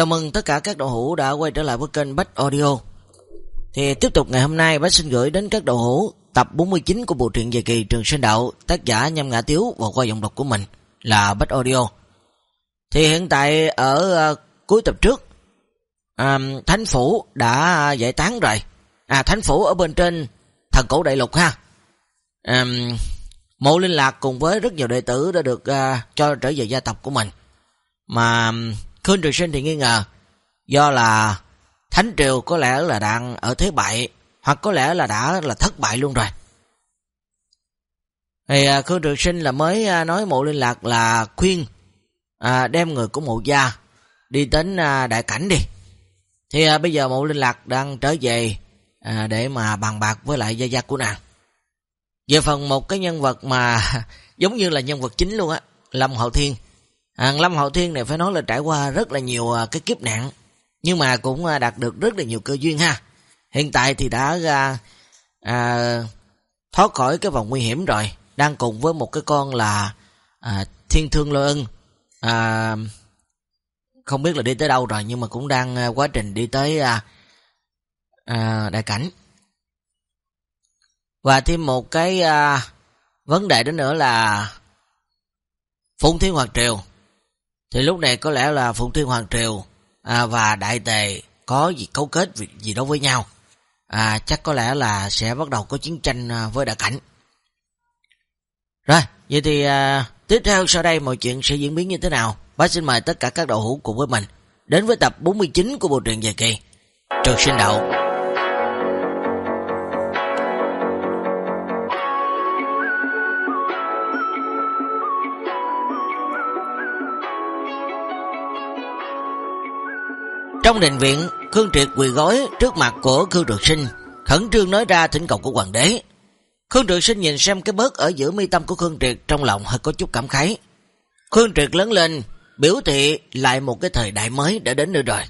Chào mừng tất cả các đầu hữu đã quay trở lại với kênh Bách Audio. Thì tiếp tục ngày hôm nay Bách xin gửi đến các đầu hữu tập 49 của bộ truyện dài kỳ Trường Sinh Đạo, tác giả Nhâm Ngã Tiếu và qua giọng đọc của mình là Bách Audio. Thì hiện tại ở à, cuối tập trước, à, Thánh Phủ đã à, giải tán rồi. À Thánh Phủ ở bên trên thần cổ đại lục ha. À, Mộ Linh Lạc cùng với rất nhiều đệ tử đã được à, cho trở về gia tộc của mình. Mà Khương Trường Sinh thì nghi ngờ do là Thánh Triều có lẽ là đang ở thế bại hoặc có lẽ là đã là thất bại luôn rồi. Thì à, Khương Trường Sinh là mới à, nói mộ liên lạc là khuyên à, đem người của mộ gia đi đến à, đại cảnh đi. Thì à, bây giờ mộ liên lạc đang trở về à, để mà bàn bạc với lại gia gia của nàng. Về phần một cái nhân vật mà giống như là nhân vật chính luôn á, Lâm Hậu Thiên. Hàng Lâm Hậu Thiên này phải nói là trải qua rất là nhiều à, cái kiếp nạn, nhưng mà cũng à, đạt được rất là nhiều cơ duyên ha. Hiện tại thì đã ra à, thoát khỏi cái vòng nguy hiểm rồi, đang cùng với một cái con là à, Thiên Thương Lôi Ân. À, không biết là đi tới đâu rồi nhưng mà cũng đang quá trình đi tới à, à, đại cảnh. Và thêm một cái à, vấn đề đó nữa là Phụng Thiên Hoàng Triều thì lúc này có lẽ là Phụng Thiên Hoàng Triều à, và Đại Tề có gì cấu kết gì đó với nhau. À, chắc có lẽ là sẽ bắt đầu có chiến tranh à, với Đại Cảnh. Rồi, vậy thì à, tiếp theo sau đây mọi chuyện sẽ diễn biến như thế nào? Bác xin mời tất cả các đội hữu cùng với mình đến với tập 49 của bộ truyện dài kỳ Trường Sinh Đạo. Trong đình viện, Khương Triệt quỳ gối trước mặt của Khương Trực Sinh, khẩn trương nói ra thỉnh cầu của hoàng đế. Khương Trực Sinh nhìn xem cái bớt ở giữa mi tâm của Khương Triệt trong lòng hơi có chút cảm khái. Khương Triệt lớn lên, biểu thị lại một cái thời đại mới đã đến nữa rồi.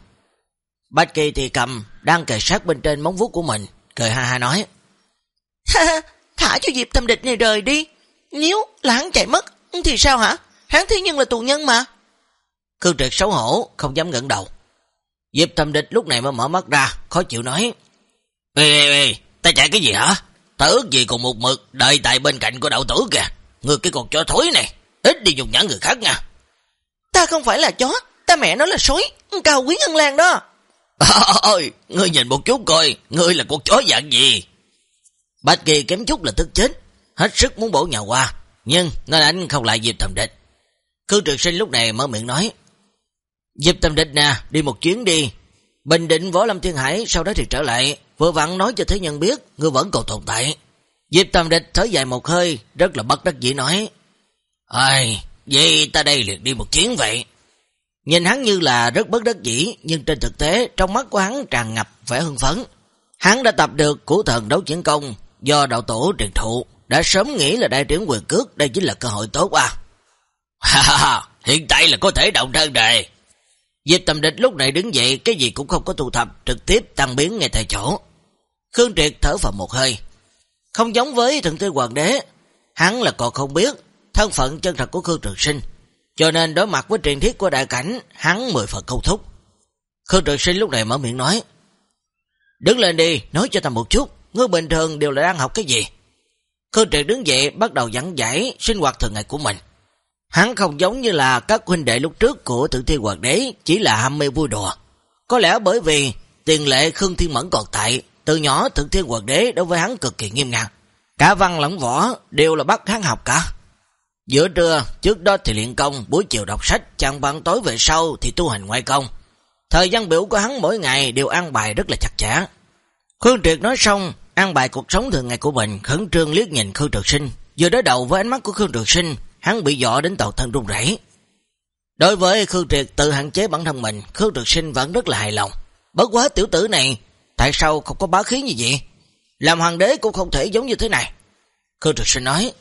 Bạch Kỳ thì cầm, đang kề sát bên trên móng vuốt của mình, cười ha ha nói. Thả cho Diệp Tâm Địch này rời đi, nếu là hắn chạy mất, thì sao hả? Hắn thế nhưng là tù nhân mà. Khương Triệt xấu hổ, không dám ngẩng đầu. Diệp thầm địch lúc này mới mở mắt ra, khó chịu nói. Ê, ê, ê, ta chạy cái gì hả? Ta ước gì cùng một mực, đợi tại bên cạnh của đạo tử kìa. Người cái con chó thối này, ít đi nhục nhã người khác nha. Ta không phải là chó, ta mẹ nó là sói, cao quý ngân lan đó. Ôi, ngươi nhìn một chút coi, ngươi là con chó dạng gì? Bạch Kỳ kém chút là tức chết, hết sức muốn bổ nhào qua, nhưng nó đánh không lại Diệp thầm địch. Khương trực sinh lúc này mở miệng nói. Diệp Tâm Địch nè, đi một chuyến đi. Bình định Võ Lâm Thiên Hải, sau đó thì trở lại. Vừa vặn nói cho thế nhân biết, ngươi vẫn còn tồn tại. Diệp Tâm Địch thở dài một hơi, rất là bất đắc dĩ nói. Ây, vậy ta đây liệt đi một chuyến vậy. Nhìn hắn như là rất bất đắc dĩ, nhưng trên thực tế, trong mắt của hắn tràn ngập vẻ hưng phấn. Hắn đã tập được củ thần đấu chiến công, do đạo tổ truyền thụ, đã sớm nghĩ là đại triển quyền cước, đây chính là cơ hội tốt à. Ha ha ha, hiện tại là có thể động thân rồi. Diệp Tầm Địch lúc này đứng dậy, cái gì cũng không có thu thập, trực tiếp tăng biến ngay tại chỗ. Khương Triệt thở vào một hơi. Không giống với thượng tư hoàng đế, hắn là còn không biết thân phận chân thật của Khương Trường Sinh, cho nên đối mặt với truyền thiết của đại cảnh, hắn mười phần câu thúc. Khương Trường Sinh lúc này mở miệng nói, Đứng lên đi, nói cho ta một chút, ngươi bình thường đều là đang học cái gì? Khương Triệt đứng dậy bắt đầu dẫn giải sinh hoạt thường ngày của mình. Hắn không giống như là các huynh đệ lúc trước của Thượng Thiên Hoàng đế, chỉ là ham mê vui đùa. Có lẽ bởi vì tiền lệ Khương Thiên Mẫn còn tại, từ nhỏ Thượng Thiên Hoàng đế đối với hắn cực kỳ nghiêm ngặt. Cả văn lẫn võ đều là bắt hắn học cả. Giữa trưa, trước đó thì luyện công, buổi chiều đọc sách, chàng bằng tối về sau thì tu hành ngoại công. Thời gian biểu của hắn mỗi ngày đều an bài rất là chặt chẽ. Khương Triệt nói xong, an bài cuộc sống thường ngày của mình, khẩn trương liếc nhìn Khương Trực Sinh. Vừa đối đầu với ánh mắt của Khương Trực Sinh, hắn bị dọa đến toàn thân run rẩy. Đối với Khương Triệt tự hạn chế bản thân mình, Khương Trực Sinh vẫn rất là hài lòng. Bất quá tiểu tử này, tại sao không có bá khí như vậy? Làm hoàng đế cũng không thể giống như thế này. Khương Trực Sinh nói,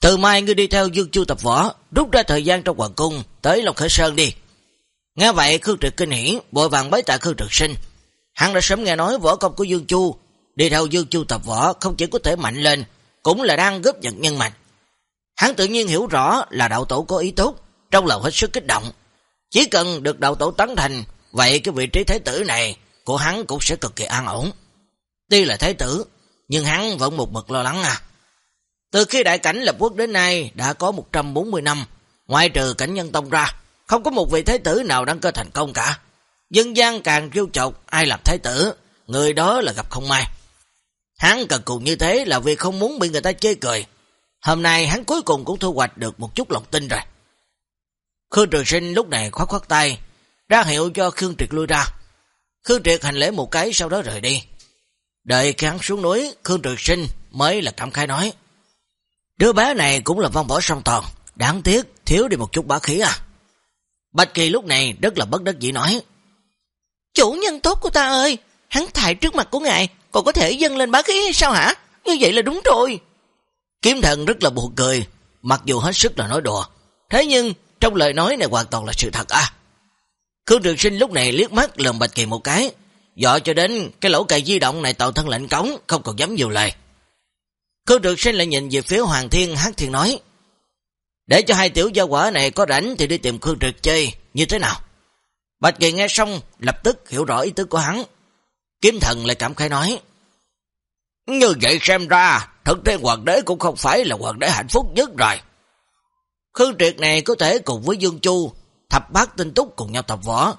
từ mai ngươi đi theo Dương Chu tập võ, rút ra thời gian trong hoàng cung, tới Long Khởi Sơn đi. Nghe vậy Khương Triệt kinh hỉ, bội vàng bấy tạ Khương Trực Sinh. Hắn đã sớm nghe nói võ công của Dương Chu, đi theo Dương Chu tập võ không chỉ có thể mạnh lên, cũng là đang góp nhận nhân mạnh. Hắn tự nhiên hiểu rõ là đạo tổ có ý tốt, trong lòng hết sức kích động. Chỉ cần được đạo tổ tấn thành, vậy cái vị trí thái tử này của hắn cũng sẽ cực kỳ an ổn. Tuy là thái tử, nhưng hắn vẫn một mực lo lắng à. Từ khi đại cảnh lập quốc đến nay đã có 140 năm, ngoại trừ cảnh nhân tông ra, không có một vị thái tử nào đăng cơ thành công cả. Dân gian càng kêu chọc ai làm thái tử, người đó là gặp không may. Hắn cần cùng như thế là vì không muốn bị người ta chê cười. Hôm nay hắn cuối cùng cũng thu hoạch được một chút lòng tin rồi. Khương Trường Sinh lúc này khoát khoát tay, ra hiệu cho Khương Triệt lui ra. Khương Triệt hành lễ một cái sau đó rời đi. Đợi khi hắn xuống núi, Khương Trường Sinh mới là cảm khai nói. Đứa bé này cũng là văn võ song toàn, đáng tiếc thiếu đi một chút bá khí à. Bạch Kỳ lúc này rất là bất đắc dĩ nói. Chủ nhân tốt của ta ơi, hắn thải trước mặt của ngài, còn có thể dâng lên bá khí hay sao hả? Như vậy là đúng rồi. Kiếm thần rất là buồn cười, mặc dù hết sức là nói đùa. Thế nhưng, trong lời nói này hoàn toàn là sự thật à. Khương Trường Sinh lúc này liếc mắt lườm Bạch Kỳ một cái, dọ cho đến cái lỗ cài di động này tạo thân lệnh cống, không còn dám nhiều lời. Khương Trường Sinh lại nhìn về phía Hoàng Thiên Hát Thiên nói, để cho hai tiểu gia quả này có rảnh thì đi tìm Khương Trực chơi, như thế nào? Bạch Kỳ nghe xong, lập tức hiểu rõ ý tứ của hắn. Kiếm thần lại cảm khai nói, như vậy xem ra, thực tế hoàng đế cũng không phải là hoàng đế hạnh phúc nhất rồi. Khương Triệt này có thể cùng với Dương Chu, thập bát tinh túc cùng nhau tập võ,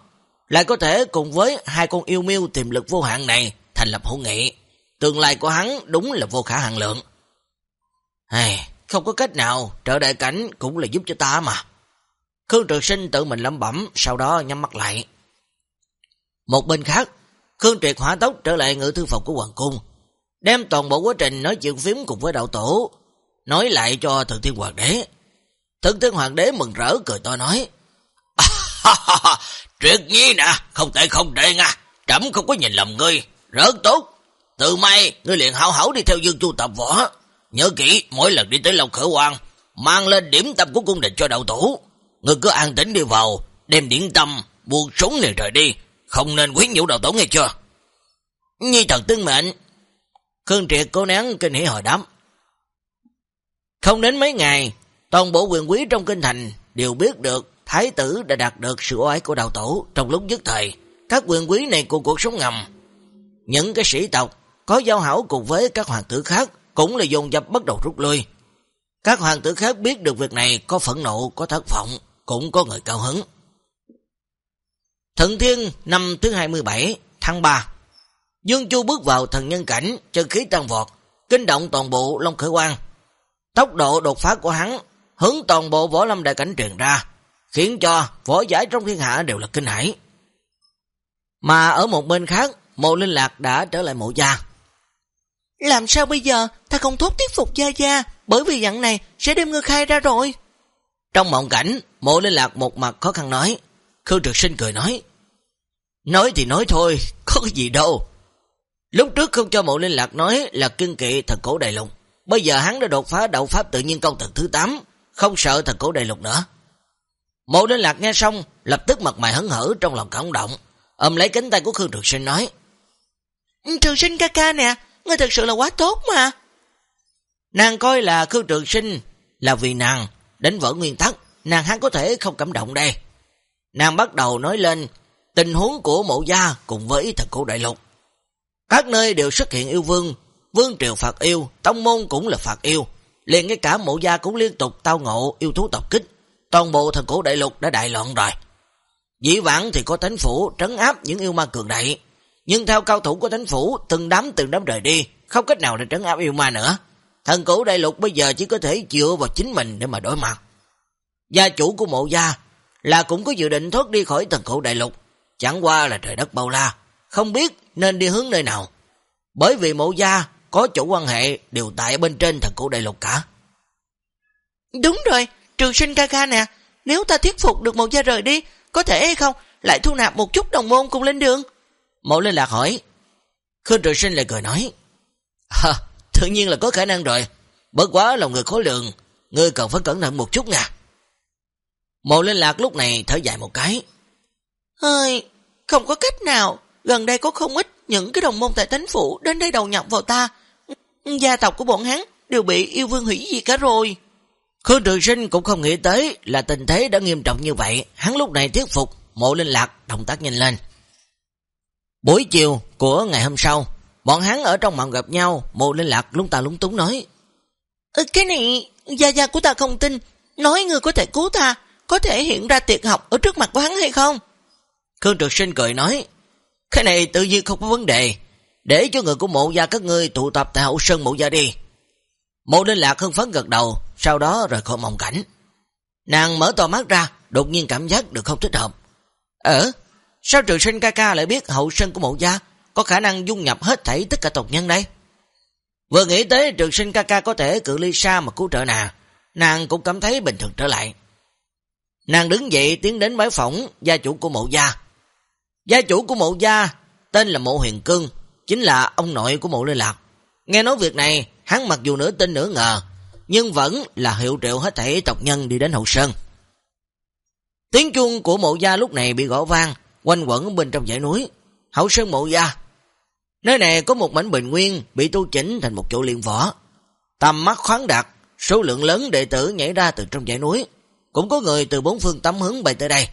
lại có thể cùng với hai con yêu miêu tiềm lực vô hạn này thành lập hữu nghị. Tương lai của hắn đúng là vô khả hạn lượng. Hey, không có cách nào, trợ đại cảnh cũng là giúp cho ta mà. Khương Trực Sinh tự mình lẩm bẩm, sau đó nhắm mắt lại. Một bên khác, Khương Triệt hỏa tốc trở lại ngự thư phòng của Hoàng Cung, đem toàn bộ quá trình nói chuyện phím cùng với đạo tổ, nói lại cho Thượng Thiên Hoàng đế. Thượng Thiên Hoàng đế mừng rỡ cười to nói, Chuyện nhi nè, không tệ không tệ nha, trẫm không có nhìn lầm ngươi, rất tốt. Từ mai, ngươi liền hảo hảo đi theo Dương Chu tập võ, Nhớ kỹ, mỗi lần đi tới lòng Khởi Hoàng, mang lên điểm tâm của cung đình cho đạo tổ Ngươi cứ an tĩnh đi vào, đem điểm tâm, buông súng liền rời đi, không nên quyến nhũ đạo tổ nghe chưa? Nhi thần tương mệnh. Khương Triệt cố nén kinh hỉ hồi đám. Không đến mấy ngày, toàn bộ quyền quý trong kinh thành đều biết được Thái tử đã đạt được sự oái của đạo tổ trong lúc nhất thời. Các quyền quý này của cuộc sống ngầm. Những cái sĩ tộc có giao hảo cùng với các hoàng tử khác cũng là dồn dập bắt đầu rút lui. Các hoàng tử khác biết được việc này có phẫn nộ, có thất vọng, cũng có người cao hứng. Thận Thiên năm thứ 27 tháng 3 Dương Chu bước vào thần nhân cảnh, chân khí tăng vọt, kinh động toàn bộ Long Khởi Quang. Tốc độ đột phá của hắn hướng toàn bộ võ lâm đại cảnh truyền ra, khiến cho võ giải trong thiên hạ đều là kinh hãi. Mà ở một bên khác, mộ linh lạc đã trở lại mộ gia. Làm sao bây giờ ta không thốt thuyết phục Gia Gia bởi vì dặn này sẽ đem ngươi khai ra rồi. Trong mộng cảnh, mộ linh lạc một mặt khó khăn nói. Khương trực sinh cười nói. Nói thì nói thôi, có cái gì đâu. Lúc trước không cho mộ linh lạc nói là kiên kỵ thần cổ đại lục. Bây giờ hắn đã đột phá đạo pháp tự nhiên công tầng thứ 8, không sợ thần cổ đại lục nữa. Mộ linh lạc nghe xong, lập tức mặt mày hấn hở trong lòng cảm động, ôm lấy cánh tay của Khương Trường Sinh nói. Trường Sinh ca ca nè, ngươi thật sự là quá tốt mà. Nàng coi là Khương Trường Sinh là vì nàng, đến vỡ nguyên tắc, nàng hắn có thể không cảm động đây. Nàng bắt đầu nói lên tình huống của mộ gia cùng với thật cổ đại lục. Các nơi đều xuất hiện yêu vương, vương triều phạt yêu, tông môn cũng là phạt yêu. liền ngay cả mộ gia cũng liên tục tao ngộ yêu thú tập kích. Toàn bộ thần cổ đại lục đã đại loạn rồi. Dĩ vãng thì có thánh phủ trấn áp những yêu ma cường đại, nhưng theo cao thủ của thánh phủ, từng đám từng đám rời đi, không cách nào để trấn áp yêu ma nữa. Thần cổ đại lục bây giờ chỉ có thể dựa vào chính mình để mà đối mặt. Gia chủ của mộ gia là cũng có dự định thoát đi khỏi thần cổ đại lục, chẳng qua là trời đất bao la, không biết nên đi hướng nơi nào. Bởi vì mộ gia có chủ quan hệ đều tại bên trên thần cổ đại lục cả. Đúng rồi, trường sinh ca ca nè, nếu ta thuyết phục được mộ gia rời đi, có thể hay không lại thu nạp một chút đồng môn cùng lên đường? Mộ Linh Lạc hỏi. Khương Trường Sinh lại cười nói. Hả, tự nhiên là có khả năng rồi. Bất quá lòng người khó lường, ngươi cần phải cẩn thận một chút nha. Mộ Linh Lạc lúc này thở dài một cái. Hơi, không có cách nào. Gần đây có không ít những cái đồng môn tại thánh phủ đến đây đầu nhập vào ta. Gia tộc của bọn hắn đều bị yêu vương hủy gì cả rồi. Khương Trường Sinh cũng không nghĩ tới là tình thế đã nghiêm trọng như vậy, hắn lúc này thuyết phục mộ linh lạc động tác nhanh lên. Buổi chiều của ngày hôm sau, bọn hắn ở trong mộng gặp nhau, mộ linh lạc lúng ta lúng túng nói. Cái này, gia gia của ta không tin, nói người có thể cứu ta, có thể hiện ra tiệc học ở trước mặt của hắn hay không? Khương Trực Sinh cười nói, cái này tự nhiên không có vấn đề, để cho người của mộ gia các ngươi tụ tập tại hậu sân mộ gia đi. Mộ Linh Lạc hưng phấn gật đầu, sau đó rời khỏi mộng cảnh. Nàng mở to mắt ra, đột nhiên cảm giác được không thích hợp. Ờ, sao trường sinh ca ca lại biết hậu sân của mộ gia có khả năng dung nhập hết thảy tất cả tộc nhân đây? Vừa nghĩ tới trường sinh ca ca có thể cự ly xa mà cứu trợ nàng, nàng cũng cảm thấy bình thường trở lại. Nàng đứng dậy tiến đến bái phỏng gia chủ của mộ gia. Gia chủ của mộ gia tên là mộ huyền cương, chính là ông nội của mộ lê lạc. Nghe nói việc này, hắn mặc dù nửa tin nửa ngờ, nhưng vẫn là hiệu triệu hết thảy tộc nhân đi đến hậu sơn. Tiếng chuông của mộ gia lúc này bị gõ vang, quanh quẩn bên trong dãy núi. Hậu sơn mộ gia. Nơi này có một mảnh bình nguyên bị tu chỉnh thành một chỗ liên võ. Tầm mắt khoáng đạt, số lượng lớn đệ tử nhảy ra từ trong dãy núi. Cũng có người từ bốn phương tắm hướng bay tới đây.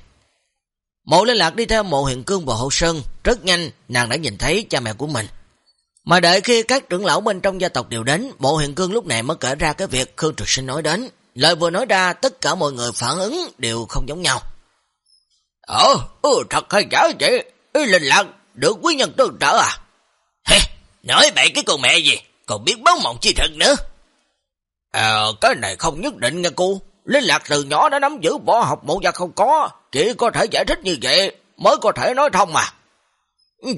Mộ liên lạc đi theo mộ hiện cương vào hậu sơn, rất nhanh nàng đã nhìn thấy cha mẹ của mình. Mà đợi khi các trưởng lão bên trong gia tộc đều đến, mộ hiện cương lúc này mới kể ra cái việc Khương Trực Sinh nói đến. Lời vừa nói ra, tất cả mọi người phản ứng đều không giống nhau. Ờ, ừ, thật hay giả vậy? Ý linh lạc, được quý nhân tương trợ à? Hê, nói bậy cái con mẹ gì, còn biết báo mộng chi thật nữa. Ờ, cái này không nhất định nha cô. Linh lạc từ nhỏ đã nắm giữ bỏ học mộ gia không có, chỉ có thể giải thích như vậy mới có thể nói thông mà.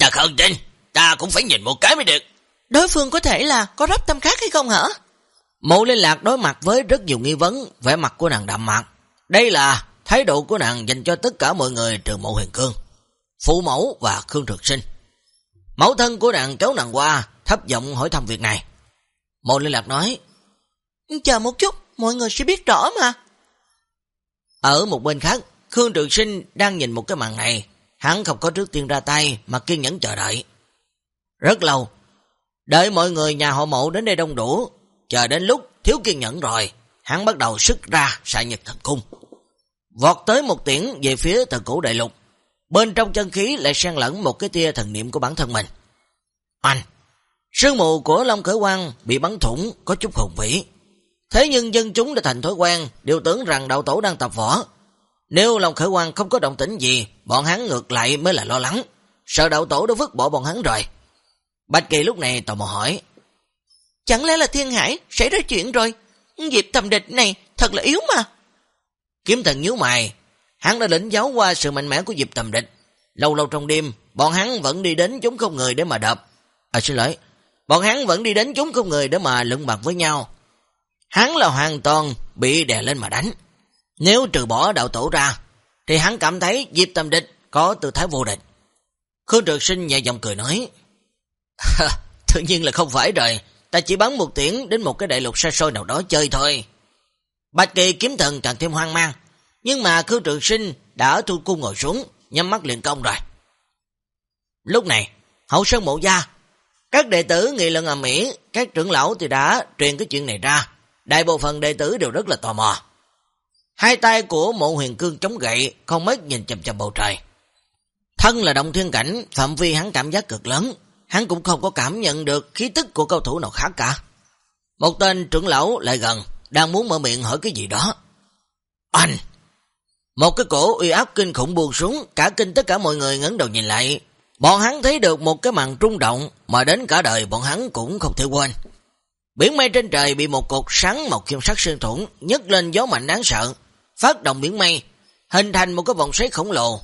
Ta không tin, ta cũng phải nhìn một cái mới được. Đối phương có thể là có rắp tâm khác hay không hả? Mộ liên lạc đối mặt với rất nhiều nghi vấn, vẻ mặt của nàng đậm mặt. Đây là thái độ của nàng dành cho tất cả mọi người trừ mộ huyền cương, phụ mẫu và Khương Trực Sinh. Mẫu thân của nàng kéo nàng qua, thấp giọng hỏi thăm việc này. Mộ liên lạc nói, Chờ một chút, mọi người sẽ biết rõ mà. Ở một bên khác, Khương trường Sinh đang nhìn một cái màn này, hắn không có trước tiên ra tay mà kiên nhẫn chờ đợi. Rất lâu, đợi mọi người nhà họ mộ đến đây đông đủ, chờ đến lúc thiếu kiên nhẫn rồi, hắn bắt đầu sức ra xạ nhật thần cung. Vọt tới một tiễn về phía thần cổ đại lục, bên trong chân khí lại xen lẫn một cái tia thần niệm của bản thân mình. Anh, sương mù của Long khởi Quang bị bắn thủng có chút hùng vĩ. Thế nhưng dân chúng đã thành thói quen, đều tưởng rằng đạo tổ đang tập võ. Nếu Long Khởi Quang không có động tĩnh gì, bọn hắn ngược lại mới là lo lắng, sợ đạo tổ đã vứt bỏ bọn hắn rồi. Bạch Kỳ lúc này tò mò hỏi. Chẳng lẽ là thiên hải xảy ra chuyện rồi? Dịp thầm địch này thật là yếu mà. Kiếm thần nhíu mày, hắn đã lĩnh giáo qua sự mạnh mẽ của dịp tầm địch. Lâu lâu trong đêm, bọn hắn vẫn đi đến chúng không người để mà đập. À xin lỗi, bọn hắn vẫn đi đến chúng không người để mà lựng bạc với nhau. Hắn là hoàn toàn bị đè lên mà đánh. Nếu trừ bỏ đạo tổ ra, thì hắn cảm thấy dịp tầm địch có tư thái vô địch. Khương trực sinh nhẹ giọng cười nói, Tự nhiên là không phải rồi, ta chỉ bắn một tiễn đến một cái đại lục xa xôi nào đó chơi thôi. Bạch kỳ kiếm thần càng thêm hoang mang, nhưng mà Khương trực sinh đã thu cung ngồi xuống, nhắm mắt liền công rồi. Lúc này, hậu sơn mộ gia, các đệ tử nghị luận ở Mỹ, các trưởng lão thì đã truyền cái chuyện này ra. Đại bộ phận đệ tử đều rất là tò mò. Hai tay của mộ huyền cương chống gậy, không mất nhìn chầm chầm bầu trời. Thân là động thiên cảnh, phạm vi hắn cảm giác cực lớn, hắn cũng không có cảm nhận được khí tức của cao thủ nào khác cả. Một tên trưởng lão lại gần, đang muốn mở miệng hỏi cái gì đó. Anh! Một cái cổ uy áp kinh khủng buông xuống, cả kinh tất cả mọi người ngấn đầu nhìn lại. Bọn hắn thấy được một cái màn trung động mà đến cả đời bọn hắn cũng không thể quên. Biển mây trên trời bị một cột sáng màu kim sắc sơn thủng nhấc lên gió mạnh đáng sợ, phát động biển mây, hình thành một cái vòng xoáy khổng lồ,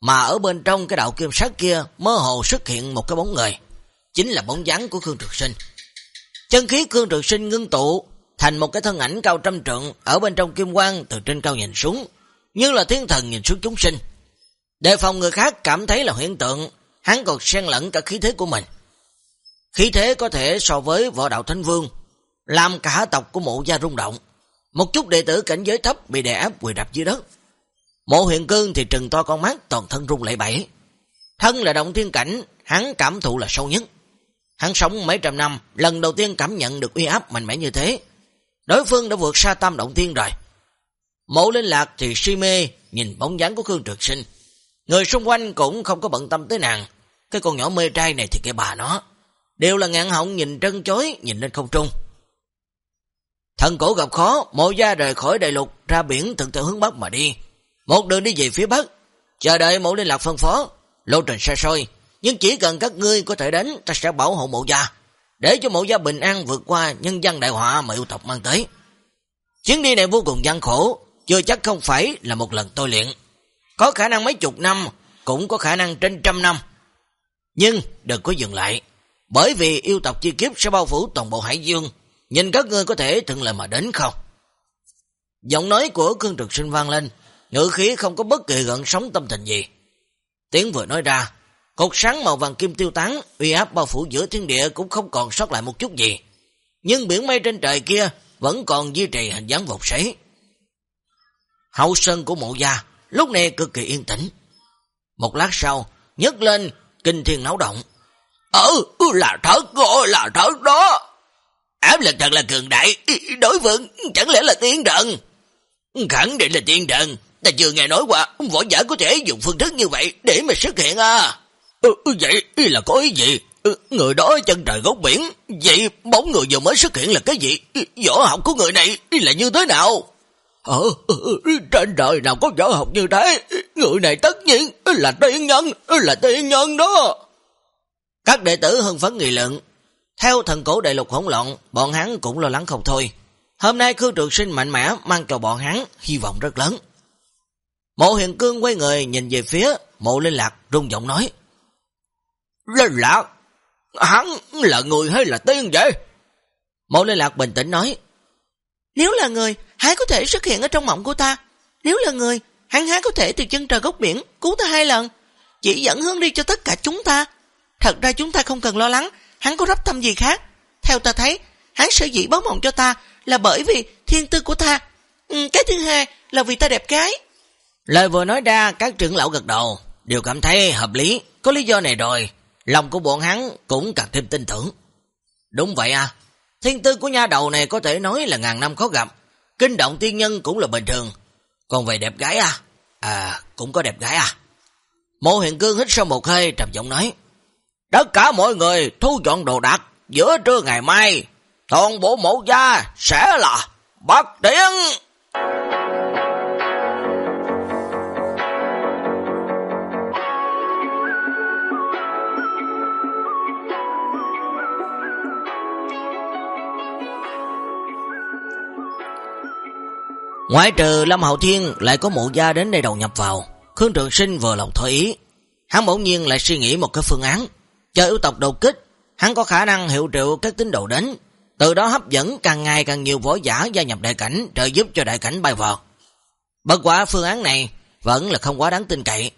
mà ở bên trong cái đạo kim sắc kia mơ hồ xuất hiện một cái bóng người, chính là bóng dáng của Khương Trực Sinh. Chân khí Khương Trực Sinh ngưng tụ thành một cái thân ảnh cao trăm trượng ở bên trong kim quang từ trên cao nhìn xuống, như là thiên thần nhìn xuống chúng sinh. Đề phòng người khác cảm thấy là hiện tượng, hắn còn xen lẫn cả khí thế của mình. Khí thế có thể so với võ đạo Thánh Vương, làm cả tộc của mộ gia rung động. Một chút đệ tử cảnh giới thấp bị đè áp quỳ đập dưới đất. Mộ huyền cương thì trừng to con mắt toàn thân rung lệ bảy. Thân là động thiên cảnh, hắn cảm thụ là sâu nhất. Hắn sống mấy trăm năm, lần đầu tiên cảm nhận được uy áp mạnh mẽ như thế. Đối phương đã vượt xa tam động thiên rồi. Mộ linh lạc thì si mê nhìn bóng dáng của Khương Trực Sinh. Người xung quanh cũng không có bận tâm tới nàng. Cái con nhỏ mê trai này thì kệ bà nó. Đều là ngạn họng nhìn trân chối, nhìn lên không trung. Thần cổ gặp khó, mộ gia rời khỏi đại lục, ra biển thực tự hướng Bắc mà đi. Một đường đi về phía Bắc, chờ đợi mộ liên lạc phân phó, lộ trình xa xôi, nhưng chỉ cần các ngươi có thể đến, ta sẽ bảo hộ mộ gia, để cho mộ gia bình an vượt qua nhân dân đại họa mà yêu tộc mang tới. Chuyến đi này vô cùng gian khổ, chưa chắc không phải là một lần tôi luyện. Có khả năng mấy chục năm, cũng có khả năng trên trăm năm. Nhưng đừng có dừng lại, bởi vì yêu tộc chi kiếp sẽ bao phủ toàn bộ hải dương, nhìn các ngươi có thể thuận lợi mà đến không? Giọng nói của cương trực sinh vang lên, ngữ khí không có bất kỳ gợn sóng tâm tình gì. Tiếng vừa nói ra, cột sáng màu vàng kim tiêu tán, uy áp bao phủ giữa thiên địa cũng không còn sót lại một chút gì. Nhưng biển mây trên trời kia vẫn còn duy trì hình dáng vột sấy. Hậu sơn của mộ gia lúc này cực kỳ yên tĩnh. Một lát sau, nhấc lên, kinh thiên náo động. Ừ, là thật rồi, là thật đó. Áp lực thật là cường đại, đối phương chẳng lẽ là tiên trận? Khẳng định là tiên trận, ta chưa nghe nói qua, võ giả có thể dùng phương thức như vậy để mà xuất hiện à. Ừ, ừ vậy là có ý gì? Ừ, người đó chân trời gốc biển, vậy bóng người vừa mới xuất hiện là cái gì? Võ học của người này là như thế nào? Ờ, ừ, trên trời nào có võ học như thế, người này tất nhiên là tiên nhân, là tiên nhân đó. Các đệ tử hưng phấn nghị lượng, theo thần cổ đại lục hỗn loạn, bọn hắn cũng lo lắng không thôi. Hôm nay Khương Trường Sinh mạnh mẽ mang cho bọn hắn hy vọng rất lớn. Mộ hiền cương quay người nhìn về phía mộ linh lạc rung giọng nói. Linh lạc, hắn là người hay là tiên vậy? Mộ linh lạc bình tĩnh nói. Nếu là người, hắn có thể xuất hiện ở trong mộng của ta. Nếu là người, hắn há có thể từ chân trời gốc biển cứu ta hai lần. Chỉ dẫn hướng đi cho tất cả chúng ta. Thật ra chúng ta không cần lo lắng, hắn có rắp thăm gì khác. Theo ta thấy, hắn sở dĩ báo mộng cho ta là bởi vì thiên tư của ta. Ừ, cái thứ hai là vì ta đẹp gái. Lời vừa nói ra, các trưởng lão gật đầu, đều cảm thấy hợp lý, có lý do này rồi. Lòng của bọn hắn cũng càng thêm tin tưởng. Đúng vậy à, thiên tư của nha đầu này có thể nói là ngàn năm khó gặp. Kinh động tiên nhân cũng là bình thường. Còn về đẹp gái à? À, cũng có đẹp gái à? Mộ hiền cương hít sâu một hơi trầm giọng nói. Tất cả mọi người thu dọn đồ đạc, giữa trưa ngày mai. Toàn bộ mộ gia sẽ là bắt điển. Ngoại trừ Lâm Hậu Thiên, lại có mộ gia đến đây đầu nhập vào. Khương Trường Sinh vừa lòng thỏa ý. Hắn bỗng nhiên lại suy nghĩ một cái phương án. Chờ yêu tộc đột kích, hắn có khả năng hiệu triệu các tín đồ đến. Từ đó hấp dẫn càng ngày càng nhiều võ giả gia nhập đại cảnh, trợ giúp cho đại cảnh bay vọt. Bất quả phương án này vẫn là không quá đáng tin cậy.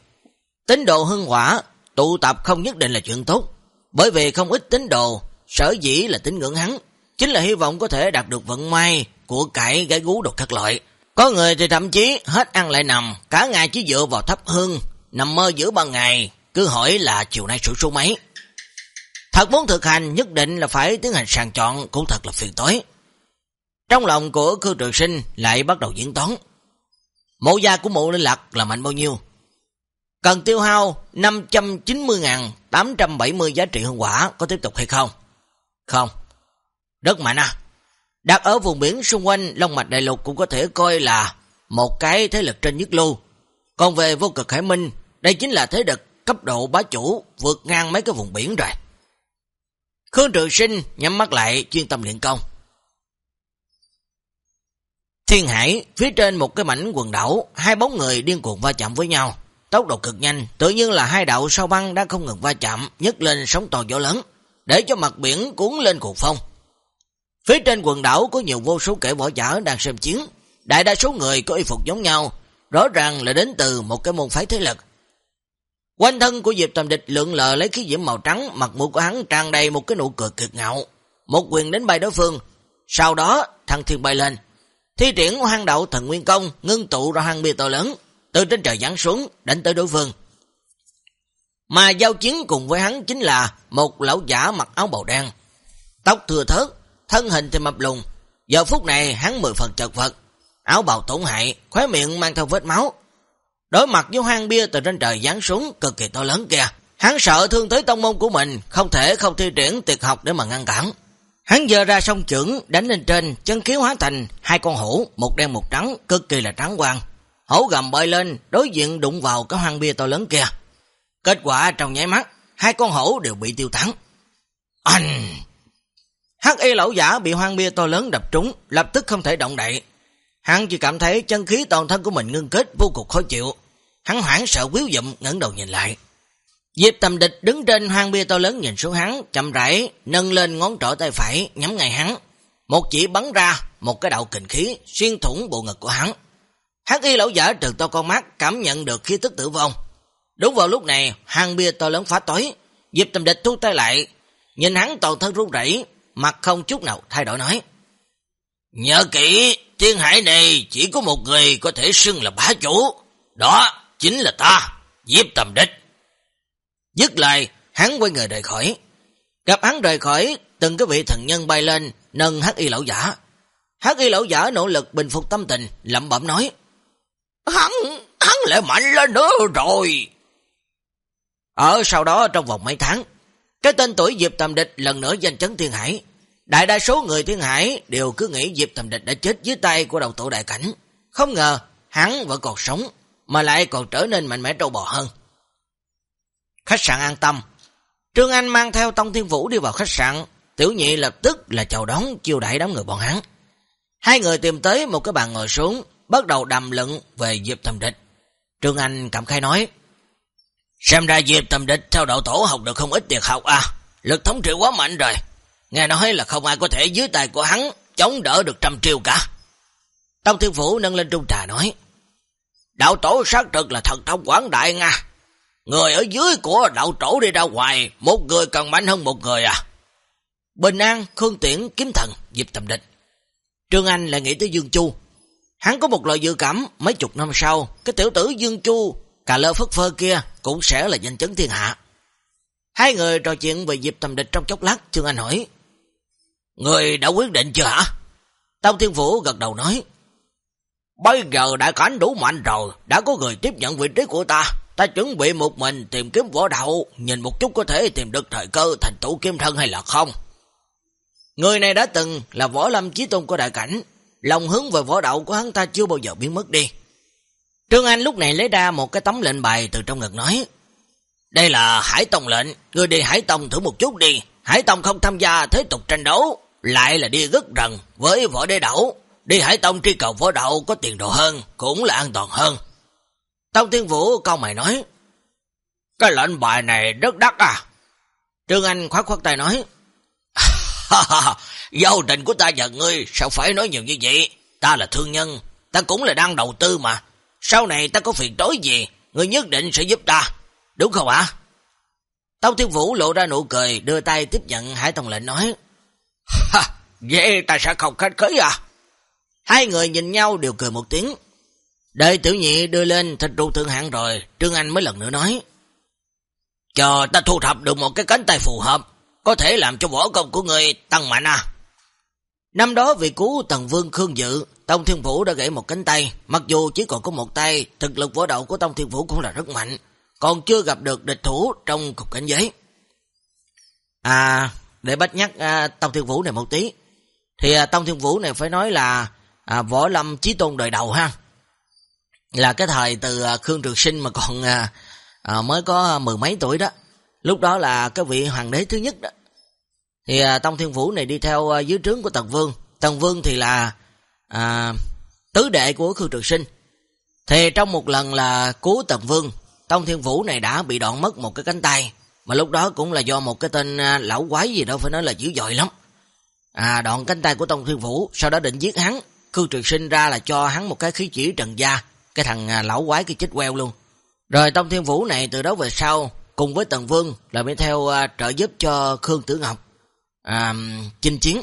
Tín đồ hưng hỏa, tụ tập không nhất định là chuyện tốt. Bởi vì không ít tín đồ, sở dĩ là tín ngưỡng hắn, chính là hy vọng có thể đạt được vận may của cải gái gú đột các loại. Có người thì thậm chí hết ăn lại nằm, cả ngày chỉ dựa vào thấp hương, nằm mơ giữa ban ngày, cứ hỏi là chiều nay sủi số mấy. Thật muốn thực hành nhất định là phải tiến hành sàng chọn cũng thật là phiền tối. Trong lòng của cư trường sinh lại bắt đầu diễn toán. Mộ gia của mộ linh lạc là mạnh bao nhiêu? Cần tiêu hao 590.870 giá trị hương quả có tiếp tục hay không? Không. Rất mạnh à. Đặt ở vùng biển xung quanh Long Mạch Đại Lục cũng có thể coi là một cái thế lực trên nhất lưu. Còn về vô cực Hải Minh, đây chính là thế lực cấp độ bá chủ vượt ngang mấy cái vùng biển rồi. Khương Trường Sinh nhắm mắt lại chuyên tâm luyện công. Thiên Hải, phía trên một cái mảnh quần đảo, hai bóng người điên cuồng va chạm với nhau. Tốc độ cực nhanh, tự nhiên là hai đạo sao băng đang không ngừng va chạm, nhấc lên sóng to gió lớn, để cho mặt biển cuốn lên cuồng phong. Phía trên quần đảo có nhiều vô số kẻ võ giả đang xem chiến, đại đa số người có y phục giống nhau, rõ ràng là đến từ một cái môn phái thế lực. Quanh thân của Diệp Tầm Địch lượng lờ lấy khí diễm màu trắng, mặt mũi của hắn tràn đầy một cái nụ cười cực ngạo. Một quyền đến bay đối phương, sau đó thằng thiên bay lên. Thi triển hang đậu thần nguyên công, ngưng tụ ra hang bia to lớn, từ trên trời giáng xuống, đánh tới đối phương. Mà giao chiến cùng với hắn chính là một lão giả mặc áo bào đen. Tóc thừa thớt, thân hình thì mập lùng, Giờ phút này hắn mười phần chật vật, áo bào tổn hại, khóe miệng mang theo vết máu. Đối mặt với hoang bia từ trên trời giáng xuống cực kỳ to lớn kìa. Hắn sợ thương tới tông môn của mình, không thể không thi triển tuyệt học để mà ngăn cản. Hắn dơ ra sông trưởng, đánh lên trên, chân khiếu hóa thành hai con hổ, một đen một trắng, cực kỳ là trắng quang. Hổ gầm bơi lên, đối diện đụng vào cái hoang bia to lớn kia. Kết quả trong nháy mắt, hai con hổ đều bị tiêu tán. Anh! Hắc y lão giả bị hoang bia to lớn đập trúng, lập tức không thể động đậy. Hắn chỉ cảm thấy chân khí toàn thân của mình ngưng kết vô cùng khó chịu. Hắn hoảng sợ quýu dụm ngẩng đầu nhìn lại. Diệp tầm địch đứng trên hang bia to lớn nhìn xuống hắn, chậm rãi nâng lên ngón trỏ tay phải nhắm ngay hắn. Một chỉ bắn ra một cái đạo kình khí xuyên thủng bộ ngực của hắn. Hắc y lão giả trừ to con mắt cảm nhận được khí tức tử vong. Đúng vào lúc này, hang bia to lớn phá tối, Diệp Tầm Địch thu tay lại, nhìn hắn toàn thân run rẩy, mặt không chút nào thay đổi nói: "Nhớ kỹ, thiên hải này chỉ có một người có thể xưng là bá chủ, đó chính là ta, Diệp Tầm Địch." Dứt lời, hắn quay người rời khỏi. Gặp hắn rời khỏi, từng cái vị thần nhân bay lên, nâng hắc y lão giả. Hắc y lão giả nỗ lực bình phục tâm tình, lẩm bẩm nói: Hắn, hắn lại mạnh lên nữa rồi. Ở sau đó trong vòng mấy tháng, cái tên tuổi Diệp Tầm Địch lần nữa danh chấn Thiên Hải. Đại đa số người Thiên Hải đều cứ nghĩ Diệp Thầm Địch đã chết dưới tay của đầu tổ đại cảnh. Không ngờ, hắn vẫn còn sống, mà lại còn trở nên mạnh mẽ trâu bò hơn. Khách sạn an tâm. Trương Anh mang theo Tông Thiên Vũ đi vào khách sạn, tiểu nhị lập tức là chào đón chiêu đãi đám người bọn hắn. Hai người tìm tới một cái bàn ngồi xuống, bắt đầu đàm luận về Diệp Thầm Địch. Trương Anh cảm khai nói, Xem ra Diệp Thầm Địch theo đạo tổ học được không ít tiệt học à, lực thống trị quá mạnh rồi. Nghe nói là không ai có thể dưới tay của hắn chống đỡ được trăm triều cả. Tông Thiên Phủ nâng lên trung trà nói, Đạo tổ xác thực là thần thông quảng đại nha. Người ở dưới của đạo tổ đi ra ngoài, một người cần mạnh hơn một người à. Bình An, Khương Tiễn, Kiếm Thần, Diệp Tầm Địch. Trương Anh lại nghĩ tới Dương Chu, Hắn có một loại dự cảm, mấy chục năm sau, cái tiểu tử Dương Chu, cà lơ phất phơ kia, cũng sẽ là danh chấn thiên hạ. Hai người trò chuyện về dịp tầm địch trong chốc lát, Trương Anh hỏi, Người đã quyết định chưa hả? Tông Thiên Vũ gật đầu nói, Bây giờ đại cảnh đủ mạnh rồi, đã có người tiếp nhận vị trí của ta, ta chuẩn bị một mình tìm kiếm võ đạo, nhìn một chút có thể tìm được thời cơ thành tụ kim thân hay là không. Người này đã từng là võ lâm chí tôn của đại cảnh, lòng hướng về võ đạo của hắn ta chưa bao giờ biến mất đi. Trương Anh lúc này lấy ra một cái tấm lệnh bài từ trong ngực nói, đây là Hải Tông lệnh, người đi Hải Tông thử một chút đi, Hải Tông không tham gia thế tục tranh đấu, lại là đi rất rần với võ đế đảo, đi Hải Tông tri cầu võ đậu có tiền đồ hơn, cũng là an toàn hơn. Tông Thiên Vũ câu mày nói, cái lệnh bài này rất đắt à. Trương Anh khoát khoát tay nói, Giao tình của ta và ngươi sao phải nói nhiều như vậy? Ta là thương nhân, ta cũng là đang đầu tư mà. Sau này ta có phiền tối gì, ngươi nhất định sẽ giúp ta. Đúng không ạ? Tông Thiên Vũ lộ ra nụ cười, đưa tay tiếp nhận Hải Tông lệnh nói. Ha, vậy ta sẽ không khách khí à? Hai người nhìn nhau đều cười một tiếng. Đợi tiểu nhị đưa lên thịt rượu thượng hạng rồi, Trương Anh mới lần nữa nói. Chờ ta thu thập được một cái cánh tay phù hợp, có thể làm cho võ công của người tăng mạnh à. Năm đó vì cứu Tần Vương Khương Dự, Tông Thiên Vũ đã gãy một cánh tay, mặc dù chỉ còn có một tay, thực lực võ đạo của Tông Thiên Vũ cũng là rất mạnh, còn chưa gặp được địch thủ trong cục cảnh giới. À, để bắt nhắc à, Tông Thiên Vũ này một tí, thì à, Tông Thiên Vũ này phải nói là à, võ lâm chí tôn đời đầu ha. Là cái thời từ à, Khương Trường Sinh mà còn à, à, mới có mười mấy tuổi đó. Lúc đó là cái vị hoàng đế thứ nhất đó. Thì à, Tông Thiên Vũ này đi theo à, dưới trướng của Tần Vương. Tần Vương thì là à, tứ đệ của Khương Trường Sinh. Thì trong một lần là cứu Tần Vương, Tông Thiên Vũ này đã bị đoạn mất một cái cánh tay. Mà lúc đó cũng là do một cái tên à, lão quái gì đó phải nói là dữ dội lắm. À, đoạn cánh tay của Tông Thiên Vũ, sau đó định giết hắn. Khương Trực Sinh ra là cho hắn một cái khí chỉ trần gia. Cái thằng à, lão quái kia chết queo luôn. Rồi Tông Thiên Vũ này từ đó về sau cùng với Tần Vương là mới theo à, trợ giúp cho Khương Tử Ngọc à, chinh chiến.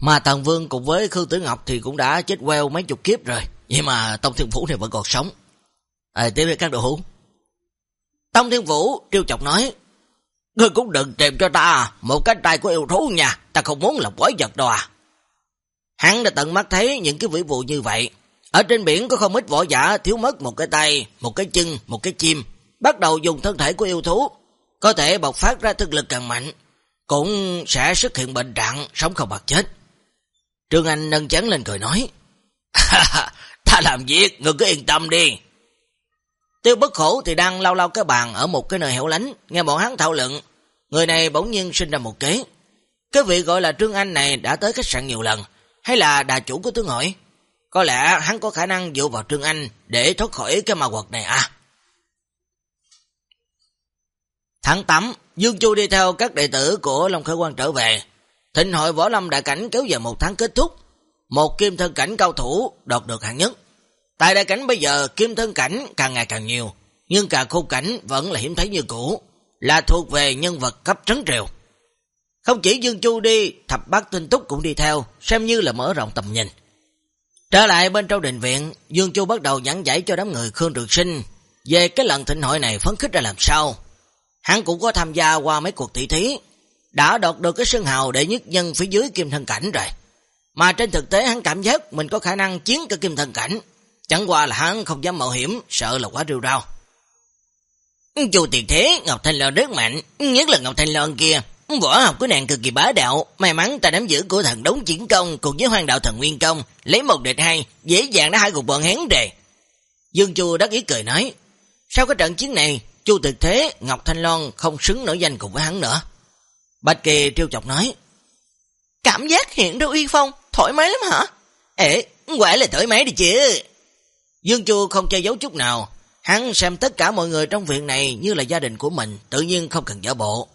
Mà Tần Vương cùng với Khương Tử Ngọc thì cũng đã chết queo mấy chục kiếp rồi. Nhưng mà Tông Thiên Vũ này vẫn còn sống. À, tiếp với các đội hữu. Tông Thiên Vũ triêu chọc nói Ngươi cũng đừng tìm cho ta một cái tay của yêu thú nha Ta không muốn làm quái vật đâu à Hắn đã tận mắt thấy những cái vĩ vụ như vậy. Ở trên biển có không ít võ giả thiếu mất một cái tay, một cái chân, một cái chim, bắt đầu dùng thân thể của yêu thú, có thể bộc phát ra thực lực càng mạnh, cũng sẽ xuất hiện bệnh trạng, sống không bạc chết. Trương Anh nâng chán lên cười nói, Ta làm việc, ngươi cứ yên tâm đi. Tiêu bất khổ thì đang lau lau cái bàn ở một cái nơi hẻo lánh, nghe bọn hắn thảo luận. Người này bỗng nhiên sinh ra một kế. Cái vị gọi là Trương Anh này đã tới khách sạn nhiều lần, hay là đà chủ của tướng hỏi? Có lẽ hắn có khả năng dựa vào Trương Anh để thoát khỏi cái ma quật này à? Tháng 8, Dương Chu đi theo các đệ tử của Long Khởi Quang trở về. Thịnh hội Võ Lâm Đại Cảnh kéo dài một tháng kết thúc. Một kim thân cảnh cao thủ đột được hạng nhất. Tại đại cảnh bây giờ kim thân cảnh càng ngày càng nhiều, nhưng cả khu cảnh vẫn là hiếm thấy như cũ, là thuộc về nhân vật cấp trấn triều. Không chỉ Dương Chu đi, thập bát tinh túc cũng đi theo, xem như là mở rộng tầm nhìn. Trở lại bên trong đình viện, Dương Chu bắt đầu giảng giải cho đám người Khương Trường Sinh về cái lần thịnh hội này phấn khích ra làm sao. Hắn cũng có tham gia qua mấy cuộc tỷ thí, đã đột được cái sân hào để nhất nhân phía dưới kim thân cảnh rồi. Mà trên thực tế hắn cảm giác mình có khả năng chiến cả kim thân cảnh, chẳng qua là hắn không dám mạo hiểm, sợ là quá rêu rao. Chu tiền thế, Ngọc Thanh Loan rất mạnh, nhất là Ngọc Thanh Loan kia, Võ học của nàng cực kỳ bá đạo, may mắn ta nắm giữ của thần đống chiến công cùng với hoang đạo thần nguyên công, lấy một địch hai, dễ dàng đã hai cuộc bọn hén đề. Dương Chu đắc ý cười nói, sau cái trận chiến này, Chu thực thế, Ngọc Thanh Loan không xứng nổi danh cùng với hắn nữa. Bạch Kỳ trêu chọc nói, cảm giác hiện ra uy phong, thoải mái lắm hả? Ê, quả là thoải mái đi chứ. Dương Chu không che giấu chút nào, hắn xem tất cả mọi người trong viện này như là gia đình của mình, tự nhiên không cần giả bộ.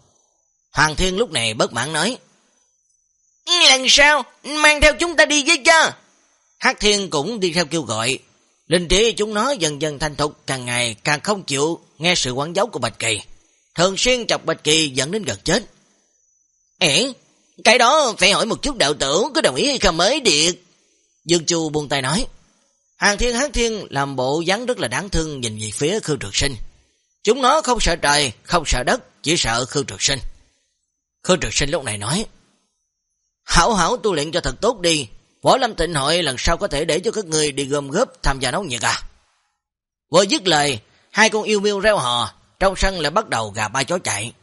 Hoàng Thiên lúc này bất mãn nói. Lần sau, mang theo chúng ta đi với cho. Hắc Thiên cũng đi theo kêu gọi. Linh trí chúng nó dần dần thành thục, càng ngày càng không chịu nghe sự quán giấu của Bạch Kỳ. Thường xuyên chọc Bạch Kỳ dẫn đến gần chết. Ế, cái đó phải hỏi một chút đạo tử có đồng ý hay không mới được. Dương Chu buông tay nói. Hàng Thiên hán Thiên làm bộ dáng rất là đáng thương nhìn về phía Khương Trực Sinh. Chúng nó không sợ trời, không sợ đất, chỉ sợ Khương Trực Sinh. Khương Trực Sinh lúc này nói, Hảo hảo tu luyện cho thật tốt đi, Võ Lâm Tịnh Hội lần sau có thể để cho các người đi gom góp tham gia nấu nhiệt à. Vừa dứt lời, hai con yêu miêu reo hò, trong sân lại bắt đầu gà ba chó chạy.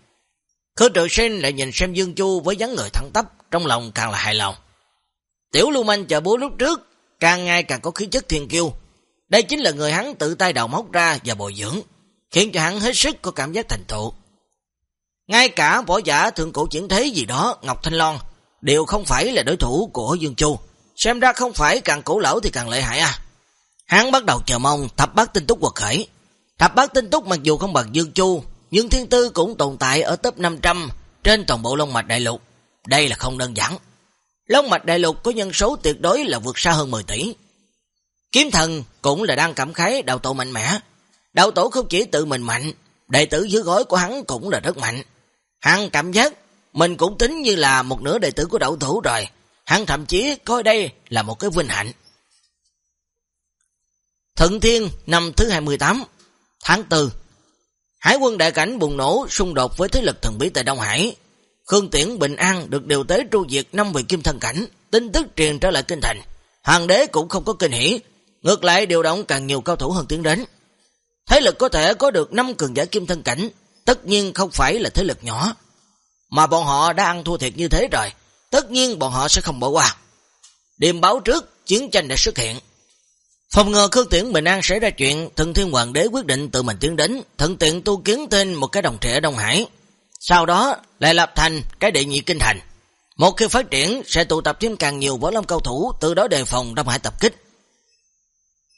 Khương Trực Sinh lại nhìn xem Dương Chu với dáng người thẳng tắp, trong lòng càng là hài lòng. Tiểu Lưu Manh chờ bố lúc trước, càng ngày càng có khí chất thiên kiêu. Đây chính là người hắn tự tay đào móc ra và bồi dưỡng, khiến cho hắn hết sức có cảm giác thành tựu. Ngay cả võ giả thượng cổ chuyển thế gì đó, Ngọc Thanh Loan, đều không phải là đối thủ của Dương Chu. Xem ra không phải càng cổ lão thì càng lợi hại à. Hắn bắt đầu chờ mong thập bát tinh túc quật khởi. Thập bát tinh túc mặc dù không bằng Dương Chu, nhưng thiên tư cũng tồn tại ở top 500 trên toàn bộ lông Mạch Đại Lục. Đây là không đơn giản. Long Mạch Đại Lục có nhân số tuyệt đối là vượt xa hơn 10 tỷ. Kiếm thần cũng là đang cảm khái đạo tổ mạnh mẽ. Đạo tổ không chỉ tự mình mạnh, đệ tử dưới gối của hắn cũng là rất mạnh. Hắn cảm giác mình cũng tính như là một nửa đệ tử của đạo thủ rồi. Hắn thậm chí coi đây là một cái vinh hạnh. Thận Thiên năm thứ 28 tháng 4 Hải quân đại cảnh bùng nổ xung đột với thế lực thần bí tại Đông Hải. Khương Tiễn Bình An được điều tế tru diệt năm vị kim thân cảnh, tin tức truyền trở lại kinh thành. Hoàng đế cũng không có kinh hỉ, ngược lại điều động càng nhiều cao thủ hơn tiến đến. Thế lực có thể có được 5 cường giả kim thân cảnh, tất nhiên không phải là thế lực nhỏ. Mà bọn họ đã ăn thua thiệt như thế rồi, tất nhiên bọn họ sẽ không bỏ qua. điềm báo trước, chiến tranh đã xuất hiện. Phòng ngờ Khương Tiễn Bình An xảy ra chuyện, thần thiên hoàng đế quyết định tự mình tiến đến, thận tiện tu kiến tên một cái đồng trẻ Đông Hải. Sau đó lại lập thành cái đệ nhị kinh thành. Một khi phát triển sẽ tụ tập thêm càng nhiều võ lâm cao thủ, từ đó đề phòng Đông Hải tập kích.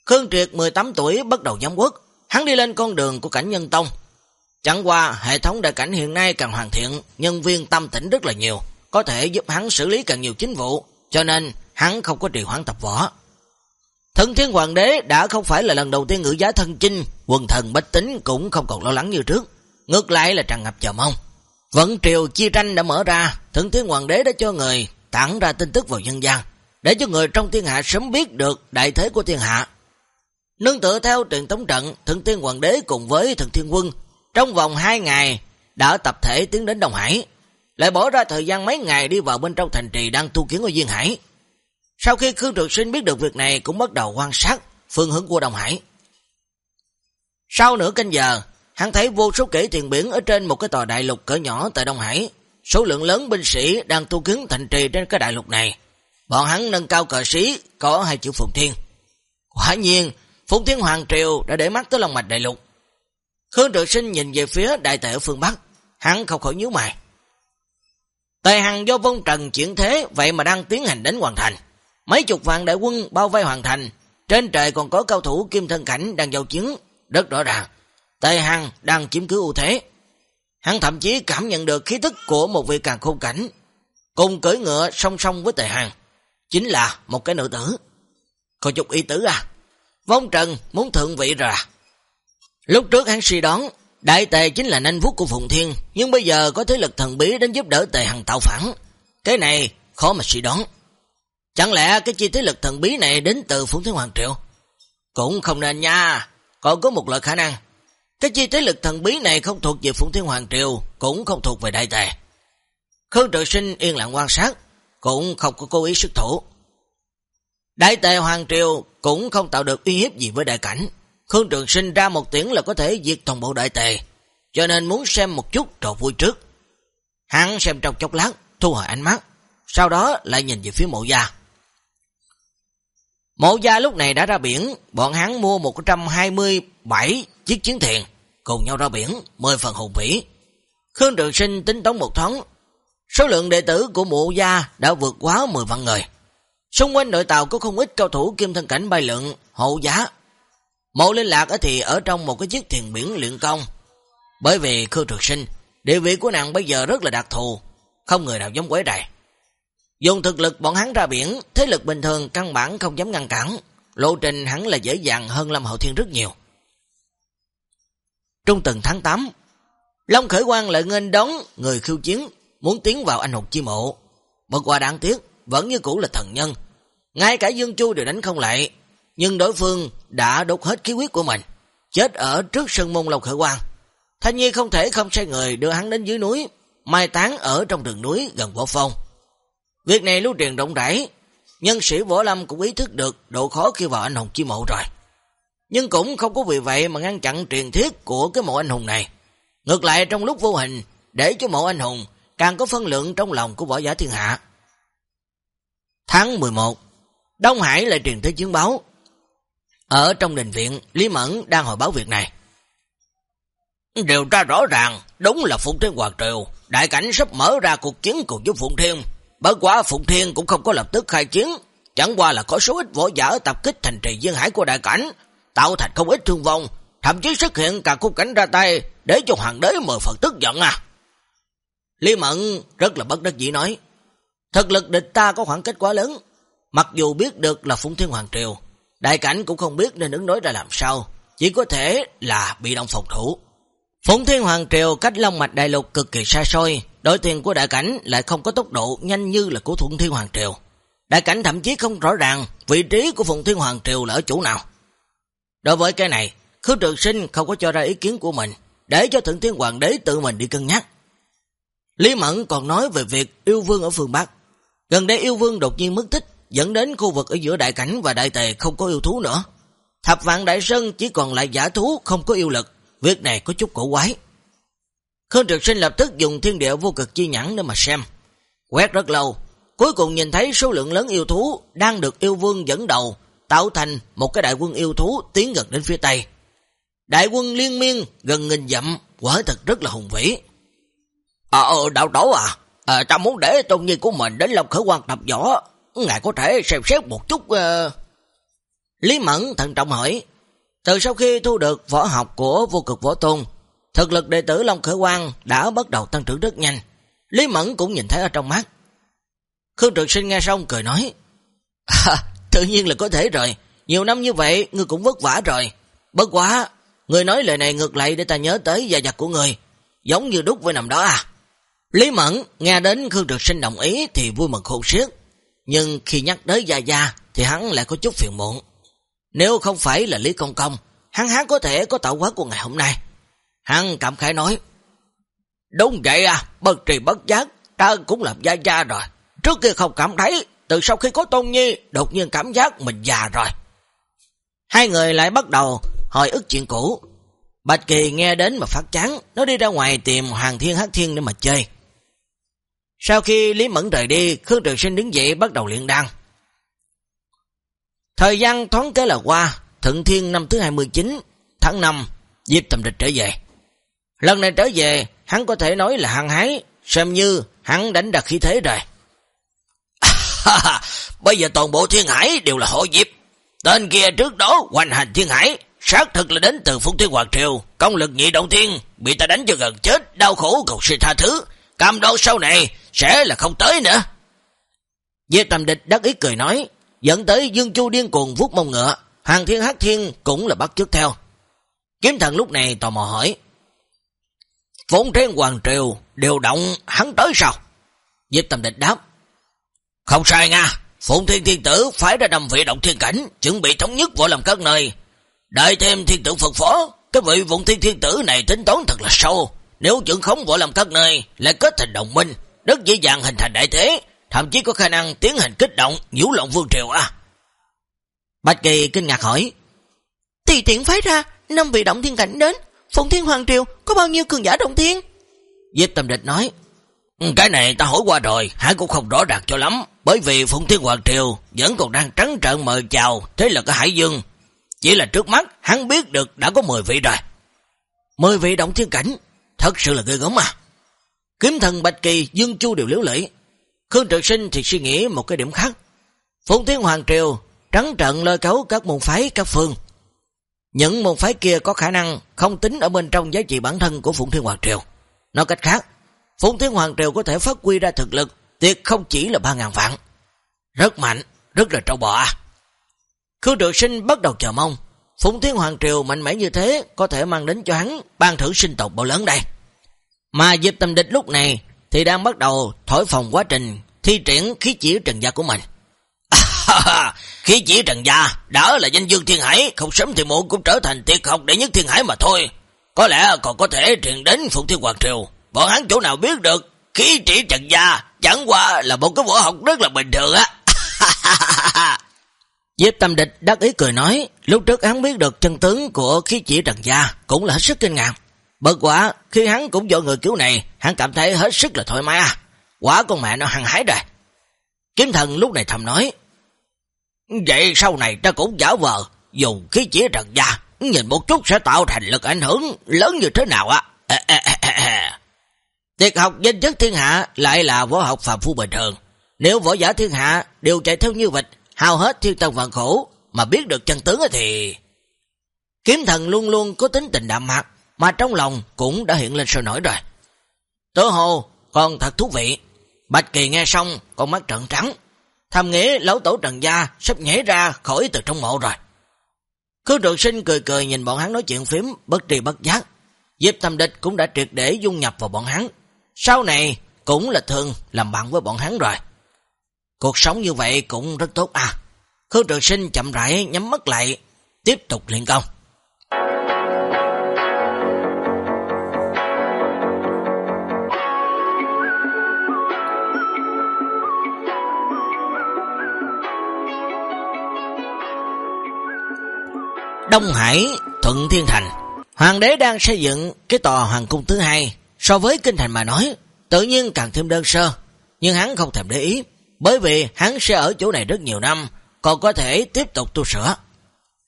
Khương Triệt 18 tuổi bắt đầu giám quốc, hắn đi lên con đường của cảnh nhân tông. Chẳng qua hệ thống đại cảnh hiện nay càng hoàn thiện, nhân viên tâm tỉnh rất là nhiều, có thể giúp hắn xử lý càng nhiều chính vụ, cho nên hắn không có trì hoãn tập võ. Thân thiên hoàng đế đã không phải là lần đầu tiên ngữ giá thân chinh, quần thần bách tính cũng không còn lo lắng như trước, ngược lại là tràn ngập chờ mong. Vận triều chi tranh đã mở ra, thượng thiên hoàng đế đã cho người tặng ra tin tức vào dân gian, để cho người trong thiên hạ sớm biết được đại thế của thiên hạ. Nương tựa theo truyền tống trận, thượng thiên hoàng đế cùng với thượng thiên quân, trong vòng 2 ngày đã tập thể tiến đến đồng Hải, lại bỏ ra thời gian mấy ngày đi vào bên trong thành trì đang tu kiến ở Duyên Hải. Sau khi Khương Trực Sinh biết được việc này cũng bắt đầu quan sát phương hướng của đồng Hải. Sau nửa canh giờ, hắn thấy vô số kể thuyền biển ở trên một cái tòa đại lục cỡ nhỏ tại Đông Hải. Số lượng lớn binh sĩ đang tu kiến thành trì trên cái đại lục này. Bọn hắn nâng cao cờ sĩ có hai chữ Phùng Thiên. Quả nhiên, Phùng Thiên Hoàng Triều đã để mắt tới lòng mạch đại lục. Khương Trực Sinh nhìn về phía đại tệ ở phương Bắc, hắn không khỏi nhíu mày. Tề Hằng do vong trần chuyển thế, vậy mà đang tiến hành đánh hoàn thành. Mấy chục vạn đại quân bao vây hoàn thành, trên trời còn có cao thủ kim thân cảnh đang giao chiến, rất rõ ràng. Tề Hằng đang chiếm cứ ưu thế. Hắn thậm chí cảm nhận được khí tức của một vị càng khôn cảnh, cùng cưỡi ngựa song song với Tề Hằng, chính là một cái nữ tử. Có chục ý tử à? Vong Trần muốn thượng vị rồi à? Lúc trước hắn suy đoán, đại tề chính là nanh vuốt của Phụng Thiên, nhưng bây giờ có thế lực thần bí đến giúp đỡ tề hằng tạo phản. Cái này khó mà suy đoán. Chẳng lẽ cái chi thế lực thần bí này đến từ Phụng Thiên Hoàng Triệu? Cũng không nên nha, còn có một loại khả năng. Cái chi thế lực thần bí này không thuộc về Phụng Thiên Hoàng Triều, cũng không thuộc về Đại Tề. Khương trường Sinh yên lặng quan sát, cũng không có cố ý sức thủ. Đại Tề Hoàng Triều cũng không tạo được uy hiếp gì với đại cảnh. Khương Trường Sinh ra một tiếng là có thể diệt toàn bộ đại tề, cho nên muốn xem một chút trò vui trước. Hắn xem trong chốc lát, thu hồi ánh mắt, sau đó lại nhìn về phía mộ gia. Mộ gia lúc này đã ra biển, bọn hắn mua 127 chiếc chiến thuyền, cùng nhau ra biển, 10 phần hùng vĩ. Khương Trường Sinh tính toán một thoáng, số lượng đệ tử của mộ gia đã vượt quá 10 vạn người. Xung quanh đội tàu có không ít cao thủ kim thân cảnh bay lượng, hộ giá. Mộ liên lạc thì ở trong một cái chiếc thuyền biển luyện công. Bởi vì Khương Trường Sinh, địa vị của nàng bây giờ rất là đặc thù, không người nào giống quấy đài Dùng thực lực bọn hắn ra biển, thế lực bình thường căn bản không dám ngăn cản, lộ trình hắn là dễ dàng hơn Lâm Hậu Thiên rất nhiều. Trung tuần tháng 8, Long Khởi Quang lại nghênh đón người khiêu chiến, muốn tiến vào anh hùng chi mộ. Bất quả đáng tiếc, vẫn như cũ là thần nhân. Ngay cả Dương Chu đều đánh không lại, nhưng đối phương đã đốt hết khí huyết của mình, chết ở trước sân môn Long Khởi Quang. Thanh Nhi không thể không sai người đưa hắn đến dưới núi, mai tán ở trong rừng núi gần võ phong. Việc này lưu truyền rộng rãi, nhân sĩ võ lâm cũng ý thức được độ khó khi vào anh hùng chi mộ rồi. Nhưng cũng không có vì vậy mà ngăn chặn truyền thuyết của cái mộ anh hùng này. Ngược lại trong lúc vô hình, để cho mộ anh hùng càng có phân lượng trong lòng của võ giả thiên hạ. Tháng 11, Đông Hải lại truyền tới chiến báo. Ở trong đình viện, Lý Mẫn đang hồi báo việc này. Điều tra rõ ràng, đúng là Phụng Thiên Hoàng Triều, đại cảnh sắp mở ra cuộc chiến cùng với Phụng Thiên. Bởi quá Phụng Thiên cũng không có lập tức khai chiến, chẳng qua là có số ít võ giả tập kích thành trì dương hải của đại cảnh, tạo thành không ít thương vong, thậm chí xuất hiện cả khung cảnh ra tay để cho hoàng đế mời phần tức giận à. Lý Mẫn rất là bất đắc dĩ nói, Thực lực địch ta có khoảng cách quá lớn. Mặc dù biết được là Phụng Thiên Hoàng Triều, đại cảnh cũng không biết nên ứng đối ra làm sao, chỉ có thể là bị động phòng thủ. Phụng Thiên Hoàng Triều cách Long Mạch Đại Lục cực kỳ xa xôi, đội thuyền của đại cảnh lại không có tốc độ nhanh như là của Thuận Thiên Hoàng Triều. Đại cảnh thậm chí không rõ ràng vị trí của Phụng Thiên Hoàng Triều là ở chỗ nào. Đối với cái này, Khương Trường Sinh không có cho ra ý kiến của mình, để cho Thượng Thiên Hoàng đế tự mình đi cân nhắc. Lý Mẫn còn nói về việc yêu vương ở phương Bắc. Gần đây yêu vương đột nhiên mất tích, dẫn đến khu vực ở giữa đại cảnh và đại tề không có yêu thú nữa. Thập vạn đại sơn chỉ còn lại giả thú không có yêu lực, việc này có chút cổ quái. Khương Trực Sinh lập tức dùng thiên địa vô cực chi nhãn để mà xem. Quét rất lâu, cuối cùng nhìn thấy số lượng lớn yêu thú đang được yêu vương dẫn đầu, tạo thành một cái đại quân yêu thú tiến gần đến phía Tây. Đại quân liên miên gần nghìn dặm, quả thật rất là hùng vĩ. Ờ, ờ đạo tổ à, à, ta muốn để tôn nhi của mình đến Long Khởi quan tập võ, ngài có thể xem xét một chút... Uh... Lý Mẫn thận trọng hỏi, từ sau khi thu được võ học của vô cực võ tôn, thực lực đệ tử Long Khởi quan đã bắt đầu tăng trưởng rất nhanh. Lý Mẫn cũng nhìn thấy ở trong mắt. Khương Trực Sinh nghe xong cười nói, à, tự nhiên là có thể rồi, nhiều năm như vậy ngươi cũng vất vả rồi. Bất quá, ngươi nói lời này ngược lại để ta nhớ tới gia giặc của ngươi, giống như đúc với nằm đó à. Lý Mẫn nghe đến Khương Trực Sinh đồng ý thì vui mừng khôn xiết, nhưng khi nhắc tới Gia Gia thì hắn lại có chút phiền muộn. Nếu không phải là Lý Công Công, hắn hắn có thể có tạo hóa của ngày hôm nay. Hắn cảm khái nói, Đúng vậy à, bất trì bất giác, ta cũng làm Gia Gia rồi. Trước kia không cảm thấy, từ sau khi có Tôn Nhi, đột nhiên cảm giác mình già rồi. Hai người lại bắt đầu hồi ức chuyện cũ. Bạch Kỳ nghe đến mà phát chán, nó đi ra ngoài tìm Hoàng Thiên Hát Thiên để mà chơi. Sau khi Lý Mẫn rời đi, Khương Trường Sinh đứng dậy bắt đầu luyện đăng. Thời gian thoáng kế là qua, Thượng Thiên năm thứ 29, tháng 5, Diệp Tầm Địch trở về. Lần này trở về, hắn có thể nói là hăng hái, xem như hắn đánh đặt khí thế rồi. Bây giờ toàn bộ thiên hải đều là hộ Diệp. Tên kia trước đó hoành hành thiên hải, xác thực là đến từ Phúc Thiên Hoàng Triều, công lực nhị động thiên, bị ta đánh cho gần chết, đau khổ cầu xin tha thứ, cam đoan sau này sẽ là không tới nữa. Diệp Tầm Địch đắc ý cười nói, dẫn tới Dương Chu điên cuồng vút mông ngựa, Hàng Thiên Hắc Thiên cũng là bắt chước theo. Kiếm thần lúc này tò mò hỏi, Phốn Thiên Hoàng Triều điều động hắn tới sao? Diệp Tầm Địch đáp, không sai nha, Phụng Thiên Thiên Tử phải ra nằm vị động thiên cảnh, chuẩn bị thống nhất võ làm các nơi. Đợi thêm thiên tử phật phó, cái vị Phụng Thiên Thiên Tử này tính toán thật là sâu, nếu chuẩn khống võ làm các nơi, lại kết thành đồng minh, rất dễ dàng hình thành đại thế, thậm chí có khả năng tiến hành kích động, nhiễu lộn vương triều à. Bạch Kỳ kinh ngạc hỏi, Tùy tiện phái ra, năm vị động thiên cảnh đến, Phụng Thiên Hoàng Triều có bao nhiêu cường giả động thiên? Diệp Tâm Địch nói, Ừ, cái này ta hỏi qua rồi, hắn cũng không rõ ràng cho lắm, bởi vì Phụng Thiên Hoàng Triều vẫn còn đang trắng trợn mời chào, thế là cái Hải Dương. Chỉ là trước mắt, hắn biết được đã có 10 vị rồi. 10 vị động thiên cảnh, thật sự là ghê gớm mà. Kiếm thần Bạch Kỳ, Dương Chu đều liếu lưỡi. Khương Trực Sinh thì suy nghĩ một cái điểm khác. Phụng Thiên Hoàng Triều trắng trận lôi cấu các môn phái các phương. Những môn phái kia có khả năng không tính ở bên trong giá trị bản thân của Phụng Thiên Hoàng Triều. Nói cách khác, Phụng Thiên Hoàng Triều có thể phát huy ra thực lực tuyệt không chỉ là 3.000 vạn. Rất mạnh, rất là trâu bò. À. Khương Trực Sinh bắt đầu chờ mong. Phụng Thiên Hoàng Triều mạnh mẽ như thế có thể mang đến cho hắn ban thử sinh tộc bao lớn đây. Mà Dịp Tâm Địch lúc này thì đang bắt đầu thổi phòng quá trình thi triển khí chỉ trần gia của mình. khí chỉ trần gia đã là danh dương thiên hải, không sớm thì muộn cũng trở thành tiệt học đệ nhất thiên hải mà thôi. Có lẽ còn có thể truyền đến Phụng Thiên Hoàng Triều. Bọn hắn chỗ nào biết được khí chỉ trần gia chẳng qua là một cái võ học rất là bình thường á. Diệp Tâm Địch đắc ý cười nói, lúc trước hắn biết được chân tướng của khí chỉ trần gia cũng là hết sức kinh ngạc. Bật quả, khi hắn cũng dội người cứu này, hắn cảm thấy hết sức là thoải mái à. Quả con mẹ nó hăng hái rồi. Kiếm thần lúc này thầm nói, Vậy sau này ta cũng giả vờ, dùng khí chỉ trần gia, nhìn một chút sẽ tạo thành lực ảnh hưởng lớn như thế nào á. À? Tiệt học danh chất thiên hạ lại là võ học phạm phu bình thường. Nếu võ giả thiên hạ đều chạy theo như vịt, hao hết thiên tân vạn khổ, mà biết được chân tướng thì... Kiếm thần luôn luôn có tính tình đạm mạc, mà trong lòng cũng đã hiện lên sôi nổi rồi. Tớ hồ, còn thật thú vị. Bạch Kỳ nghe xong, con mắt trận trắng. Thầm nghĩ lão tổ trần gia sắp nhảy ra khỏi từ trong mộ rồi. Khứ trường sinh cười cười nhìn bọn hắn nói chuyện phím, bất trì bất giác. Diệp thầm địch cũng đã triệt để dung nhập vào bọn hắn. Sau này cũng là thường làm bạn với bọn hắn rồi. Cuộc sống như vậy cũng rất tốt à. Khương trường sinh chậm rãi nhắm mắt lại, tiếp tục luyện công. Đông Hải, Thuận Thiên Thành. Hoàng đế đang xây dựng cái tòa hoàng cung thứ hai. So với kinh thành mà nói, tự nhiên càng thêm đơn sơ. Nhưng hắn không thèm để ý, bởi vì hắn sẽ ở chỗ này rất nhiều năm, còn có thể tiếp tục tu sửa.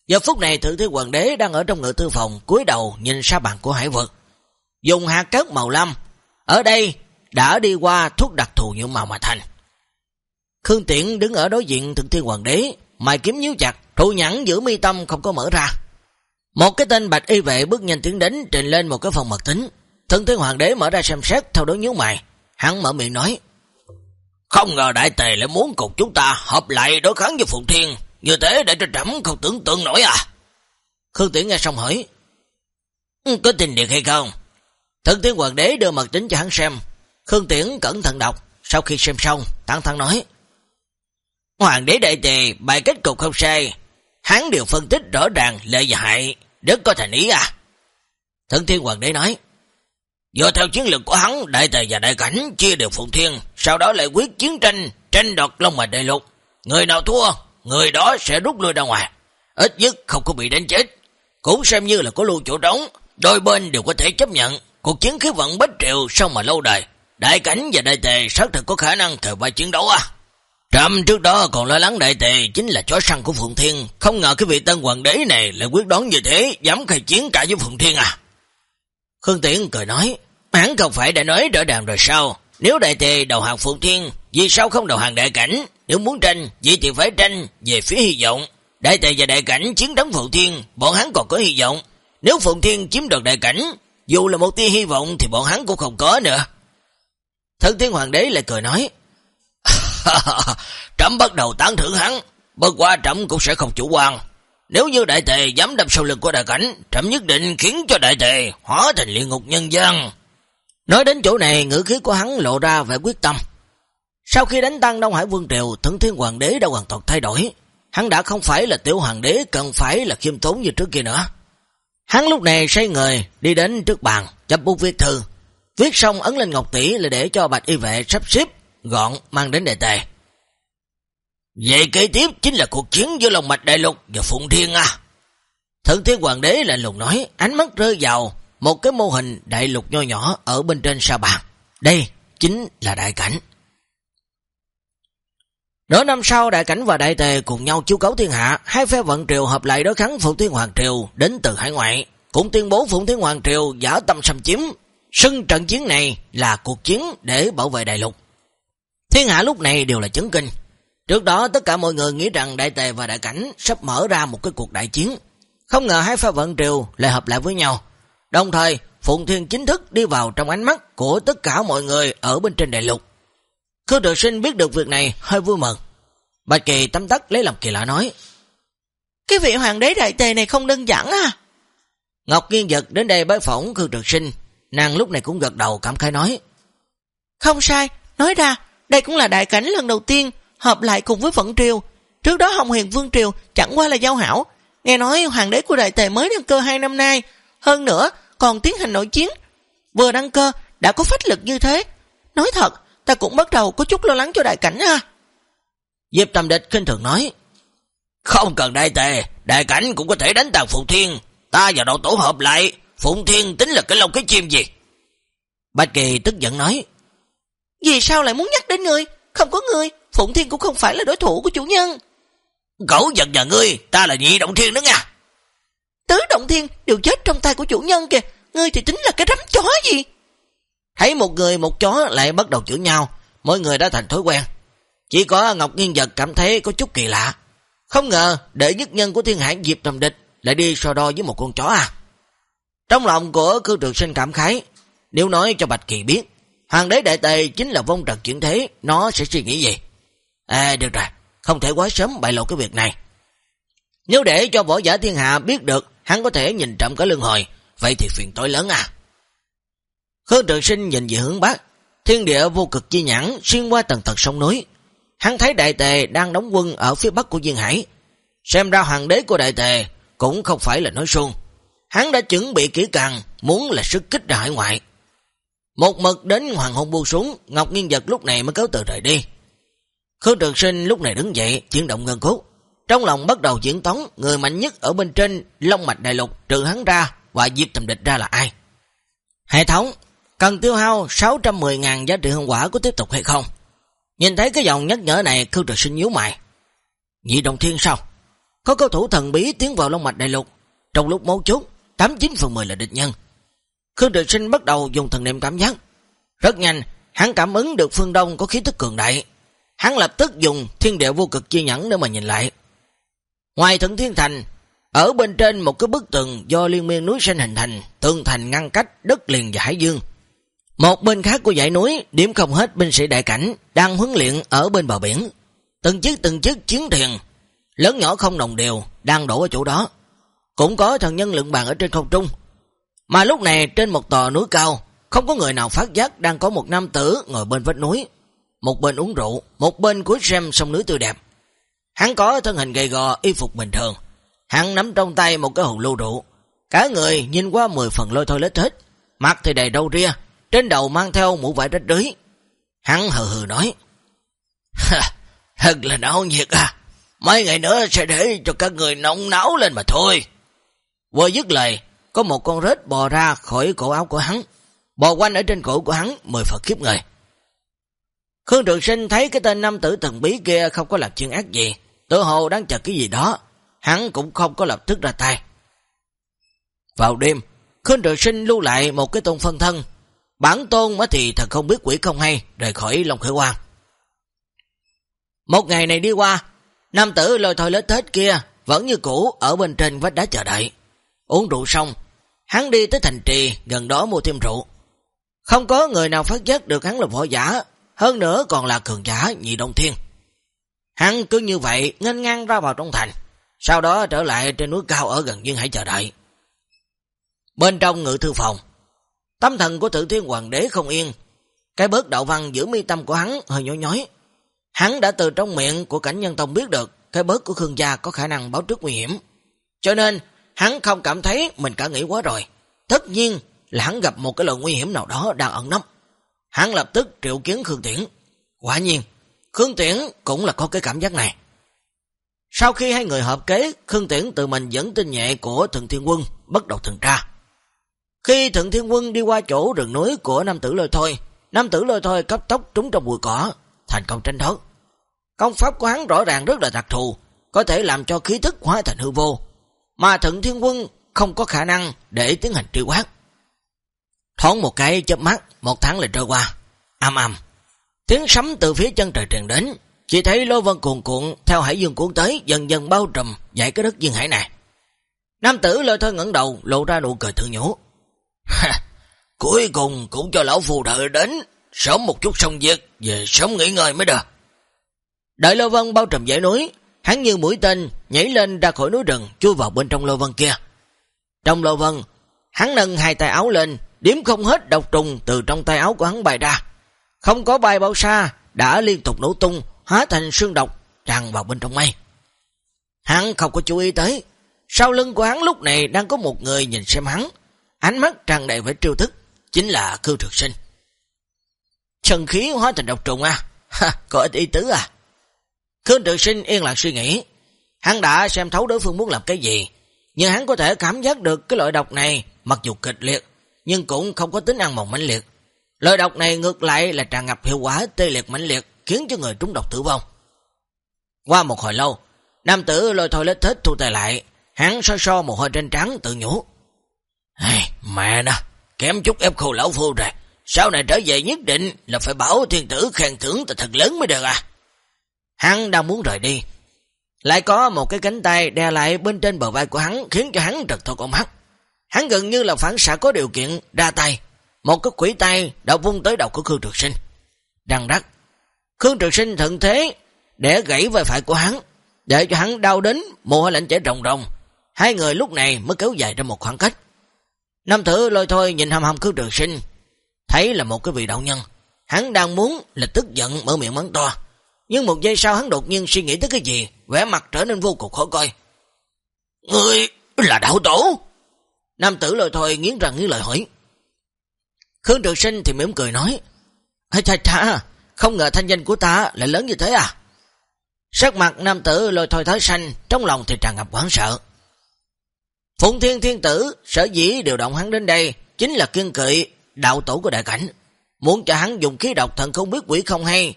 Giờ phút này Thượng Thiên Hoàng đế đang ở trong ngự thư phòng, cúi đầu nhìn sa bàn của hải vực. Dùng hạt cát màu lam, ở đây đã đi qua thuốc đặc thù nhuộm màu mà thành. Khương Tiễn đứng ở đối diện Thượng Thiên Hoàng đế, mày kiếm nhíu chặt, thụ nhẫn giữ mi tâm không có mở ra. Một cái tên bạch y vệ bước nhanh tiến đến trình lên một cái phòng mật tính. Thân thiên hoàng đế mở ra xem xét theo đối nhớ mày. Hắn mở miệng nói. Không ngờ đại tề lại muốn cùng chúng ta hợp lại đối kháng với Phụng Thiên. Như thế để cho trẫm không tưởng tượng nổi à. Khương Tiễn nghe xong hỏi. Ừ, có tin được hay không? Thân thiên hoàng đế đưa mật tính cho hắn xem. Khương Tiễn cẩn thận đọc. Sau khi xem xong, thẳng thẳng nói. Hoàng đế đại tề bài kết cục không sai, hắn đều phân tích rõ ràng lợi và hại, rất có thành ý à. Thần thiên hoàng đế nói, dựa theo chiến lược của hắn, đại tề và đại cảnh chia đều phụng thiên, sau đó lại quyết chiến tranh, tranh đoạt Long Mạch Đại Lục, người nào thua, người đó sẽ rút lui ra ngoài. Ít nhất không có bị đánh chết. Cũng xem như là có lưu chỗ trống, đôi bên đều có thể chấp nhận. Cuộc chiến khí vận bách triệu sau mà lâu đời. Đại cảnh và đại tề xác thực có khả năng thời vai chiến đấu à. Trầm trước đó còn lo lắng đại tề chính là chó săn của Phụng Thiên. Không ngờ cái vị tân hoàng đế này lại quyết đoán như thế, dám khai chiến cả với Phụng Thiên à. Khương Tiễn cười nói, hắn không phải đã nói rõ ràng rồi sao? Nếu đại tề đầu hàng Phụng Thiên, vì sao không đầu hàng đại cảnh? Nếu muốn tranh, vậy thì phải tranh về phía hy vọng. Đại tề và đại cảnh chiến thắng Phụng Thiên, bọn hắn còn có hy vọng. Nếu Phụng Thiên chiếm được đại cảnh, dù là một tia hy vọng thì bọn hắn cũng không có nữa. Thân thiên hoàng đế lại cười nói, Trẫm bắt đầu tán thưởng hắn, bất qua trẫm cũng sẽ không chủ quan. Nếu như đại tề dám đâm sau lưng của đại cảnh, trầm nhất định khiến cho đại tề hóa thành liên ngục nhân dân. Nói đến chỗ này, ngữ khí của hắn lộ ra vẻ quyết tâm. Sau khi đánh tăng Đông Hải Vương Triều, Thượng Thiên Hoàng đế đã hoàn toàn thay đổi. Hắn đã không phải là tiểu hoàng đế, cần phải là khiêm tốn như trước kia nữa. Hắn lúc này say người, đi đến trước bàn, chấp bút viết thư. Viết xong ấn lên ngọc tỷ là để cho bạch y vệ sắp xếp, gọn, mang đến đại tề. Vậy kế tiếp chính là cuộc chiến giữa lòng Mạch Đại Lục và Phụng Thiên à. Thượng Thiên Hoàng đế lạnh lùng nói, ánh mắt rơi vào một cái mô hình đại lục nho nhỏ ở bên trên sa bàn. Đây chính là đại cảnh. Nửa năm sau đại cảnh và đại tề cùng nhau chiếu cấu thiên hạ, hai phe vận triều hợp lại đối kháng Phụng Thiên Hoàng Triều đến từ hải ngoại, cũng tuyên bố Phụng Thiên Hoàng Triều giả tâm xâm chiếm. Sân trận chiến này là cuộc chiến để bảo vệ đại lục. Thiên hạ lúc này đều là chấn kinh. Trước đó tất cả mọi người nghĩ rằng đại tề và đại cảnh sắp mở ra một cái cuộc đại chiến. Không ngờ hai phe vận triều lại hợp lại với nhau. Đồng thời, Phụng Thiên chính thức đi vào trong ánh mắt của tất cả mọi người ở bên trên đại lục. Khương Trường Sinh biết được việc này hơi vui mừng. Bạch Kỳ tấm tắt lấy lòng kỳ lạ nói. Cái vị hoàng đế đại tề này không đơn giản à. Ngọc Nghiên Giật đến đây bái phỏng Khương Trường Sinh. Nàng lúc này cũng gật đầu cảm khai nói. Không sai, nói ra, đây cũng là đại cảnh lần đầu tiên hợp lại cùng với Phận Triều. Trước đó Hồng Huyền Vương Triều chẳng qua là giao hảo. Nghe nói hoàng đế của đại tề mới đăng cơ hai năm nay. Hơn nữa, còn tiến hành nội chiến. Vừa đăng cơ, đã có phách lực như thế. Nói thật, ta cũng bắt đầu có chút lo lắng cho đại cảnh ha. Diệp Tâm Địch kinh thường nói, Không cần đại tề, đại cảnh cũng có thể đánh tàn Phụng Thiên. Ta và đội tổ hợp lại, Phụng Thiên tính là cái lông cái chim gì? Bạch Kỳ tức giận nói, Vì sao lại muốn nhắc đến người? Không có người, Phụng Thiên cũng không phải là đối thủ của chủ nhân. Cậu giận nhà ngươi, ta là nhị động thiên nữa nha. Tứ động thiên đều chết trong tay của chủ nhân kìa, ngươi thì tính là cái rắm chó gì? Thấy một người một chó lại bắt đầu chửi nhau, mỗi người đã thành thói quen. Chỉ có Ngọc Nghiên Giật cảm thấy có chút kỳ lạ. Không ngờ đệ nhất nhân của thiên hải Diệp Trầm Địch lại đi so đo với một con chó à. Trong lòng của cư trường sinh cảm khái, nếu nói cho Bạch Kỳ biết, hoàng đế đại tề chính là vong trần chuyển thế, nó sẽ suy nghĩ gì? À được rồi, không thể quá sớm bại lộ cái việc này. Nếu để cho võ giả thiên hạ biết được hắn có thể nhìn trộm cả lương hồi, vậy thì phiền tối lớn à. Khương trường sinh nhìn về hướng bắc, thiên địa vô cực chi nhãn xuyên qua tầng tầng sông núi. Hắn thấy đại tề đang đóng quân ở phía bắc của Duyên Hải. Xem ra hoàng đế của đại tề cũng không phải là nói xuông. Hắn đã chuẩn bị kỹ càng, muốn là sức kích ra hải ngoại. Một mực đến hoàng hôn buông xuống, Ngọc Nghiên Giật lúc này mới cáo từ rời đi. Khương Trường Sinh lúc này đứng dậy, chuyển động ngân cốt. Trong lòng bắt đầu diễn tống, người mạnh nhất ở bên trên Long Mạch Đại Lục trừ hắn ra và diệt Thầm Địch ra là ai? Hệ thống, cần tiêu hao 610.000 giá trị hương quả có tiếp tục hay không? Nhìn thấy cái dòng nhắc nhở này, Khương Trường Sinh nhíu mày. Nhị Đồng Thiên sao? Có cầu thủ thần bí tiến vào Long Mạch Đại Lục. Trong lúc mấu chốt, 89 phần 10 là địch nhân. Khương Trường Sinh bắt đầu dùng thần niệm cảm giác. Rất nhanh, hắn cảm ứng được phương đông có khí tức cường đại. Hắn lập tức dùng thiên địa vô cực chi nhẫn để mà nhìn lại. Ngoài thượng thiên thành, ở bên trên một cái bức tường do liên miên núi sinh hình thành, tường thành ngăn cách đất liền và hải dương. Một bên khác của dãy núi, điểm không hết binh sĩ đại cảnh, đang huấn luyện ở bên bờ biển. Từng chiếc từng chiếc chiến thuyền, lớn nhỏ không đồng đều, đang đổ ở chỗ đó. Cũng có thần nhân lượng bàn ở trên không trung. Mà lúc này trên một tòa núi cao, không có người nào phát giác đang có một nam tử ngồi bên vách núi. Một bên uống rượu, một bên cuối xem sông núi tươi đẹp. Hắn có thân hình gầy gò, y phục bình thường. Hắn nắm trong tay một cái hồn lưu rượu. Cả người nhìn qua 10 phần lôi thôi lết hết. Mặt thì đầy râu ria, trên đầu mang theo mũ vải rách rưới. Hắn hừ hừ nói. Thật là náo nhiệt à. Mấy ngày nữa sẽ để cho các người nóng náo lên mà thôi. Vừa dứt lời, có một con rết bò ra khỏi cổ áo của hắn. Bò quanh ở trên cổ của hắn, mười phần khiếp người. Khương Trường Sinh thấy cái tên nam tử thần bí kia không có làm chuyện ác gì, tự hồ đang chờ cái gì đó, hắn cũng không có lập tức ra tay. Vào đêm, Khương Trường Sinh lưu lại một cái tôn phân thân, bản tôn mới thì thật không biết quỷ không hay, rời khỏi Long Khởi Quang. Một ngày này đi qua, nam tử lôi thôi lết thết kia, vẫn như cũ ở bên trên vách đá chờ đợi. Uống rượu xong, hắn đi tới thành trì gần đó mua thêm rượu. Không có người nào phát giác được hắn là võ giả, hơn nữa còn là cường giả nhị đồng thiên. Hắn cứ như vậy ngân ngang ra vào trong thành, sau đó trở lại trên núi cao ở gần Duyên Hải chờ đợi. Bên trong ngự thư phòng, tâm thần của tự thiên hoàng đế không yên, cái bớt đạo văn giữa mi tâm của hắn hơi nhói nhói. Hắn đã từ trong miệng của cảnh nhân tông biết được cái bớt của Khương gia có khả năng báo trước nguy hiểm. Cho nên, hắn không cảm thấy mình cả nghĩ quá rồi. Tất nhiên là hắn gặp một cái lời nguy hiểm nào đó đang ẩn nấp. Hắn lập tức triệu kiến Khương Tiễn. Quả nhiên, Khương Tiễn cũng là có cái cảm giác này. Sau khi hai người hợp kế, Khương Tiễn tự mình dẫn tin nhẹ của Thượng Thiên Quân bắt đầu thần tra. Khi Thượng Thiên Quân đi qua chỗ rừng núi của Nam Tử Lôi Thôi, Nam Tử Lôi Thôi cấp tốc trúng trong bụi cỏ, thành công tranh thoát. Công pháp của hắn rõ ràng rất là đặc thù, có thể làm cho khí thức hóa thành hư vô, mà Thượng Thiên Quân không có khả năng để tiến hành truy quát. Thoáng một cái chớp mắt, một tháng lại trôi qua. Âm âm. Tiếng sấm từ phía chân trời truyền đến, chỉ thấy lô vân cuồn cuộn theo hải dương cuốn tới, dần dần bao trùm dạy cái đất dương hải này. Nam tử lôi thôi ngẩng đầu, lộ ra nụ cười thương nhũ Cuối cùng cũng cho lão phù đợi đến, sớm một chút xong việc, về sớm nghỉ ngơi mới được. Đợi lô vân bao trùm dãy núi, hắn như mũi tên nhảy lên ra khỏi núi rừng, chui vào bên trong lô vân kia. Trong lô vân, hắn nâng hai tay áo lên, điểm không hết độc trùng từ trong tay áo của hắn bài ra. Không có bay bao xa, đã liên tục nổ tung, hóa thành sương độc, tràn vào bên trong mây. Hắn không có chú ý tới. Sau lưng của hắn lúc này đang có một người nhìn xem hắn. Ánh mắt tràn đầy vẻ triêu thức, chính là cư trực sinh. Trần khí hóa thành độc trùng à? Ha, có ít ý tứ à? Khương trực sinh yên lặng suy nghĩ. Hắn đã xem thấu đối phương muốn làm cái gì, nhưng hắn có thể cảm giác được cái loại độc này mặc dù kịch liệt nhưng cũng không có tính ăn mòn mãnh liệt. Lời độc này ngược lại là tràn ngập hiệu quả tê liệt mãnh liệt, khiến cho người trúng độc tử vong. Qua một hồi lâu, nam tử lôi thôi lết thích thu tay lại, hắn so so một hồi trên trắng tự nhủ. Hey, mẹ nè, kém chút ép khô lão phu rồi, sau này trở về nhất định là phải bảo thiên tử khen thưởng ta thật lớn mới được à. Hắn đang muốn rời đi, lại có một cái cánh tay đe lại bên trên bờ vai của hắn khiến cho hắn trật thôi con mắt. Hắn gần như là phản xạ có điều kiện ra tay. Một cái quỷ tay đã vung tới đầu của Khương Trực Sinh. đằng đắc. Khương Trực Sinh thận thế để gãy vai phải của hắn. Để cho hắn đau đến mồ hôi lạnh chảy rồng rồng. Hai người lúc này mới kéo dài ra một khoảng cách. Nam thử lôi thôi nhìn hầm hầm Khương Trực Sinh. Thấy là một cái vị đạo nhân. Hắn đang muốn là tức giận mở miệng mắng to. Nhưng một giây sau hắn đột nhiên suy nghĩ tới cái gì, vẻ mặt trở nên vô cùng khó coi. Ngươi là đạo tổ? Nam tử lời thôi nghiến răng nghiến lời hỏi. Khương Trường Sinh thì mỉm cười nói. Ây cha cha, không ngờ thanh danh của ta lại lớn như thế à? Sắc mặt nam tử lôi thôi thái xanh, trong lòng thì tràn ngập hoảng sợ. Phụng thiên thiên tử, sở dĩ điều động hắn đến đây, chính là kiên kỵ đạo tổ của đại cảnh. Muốn cho hắn dùng khí độc thần không biết quỷ không hay,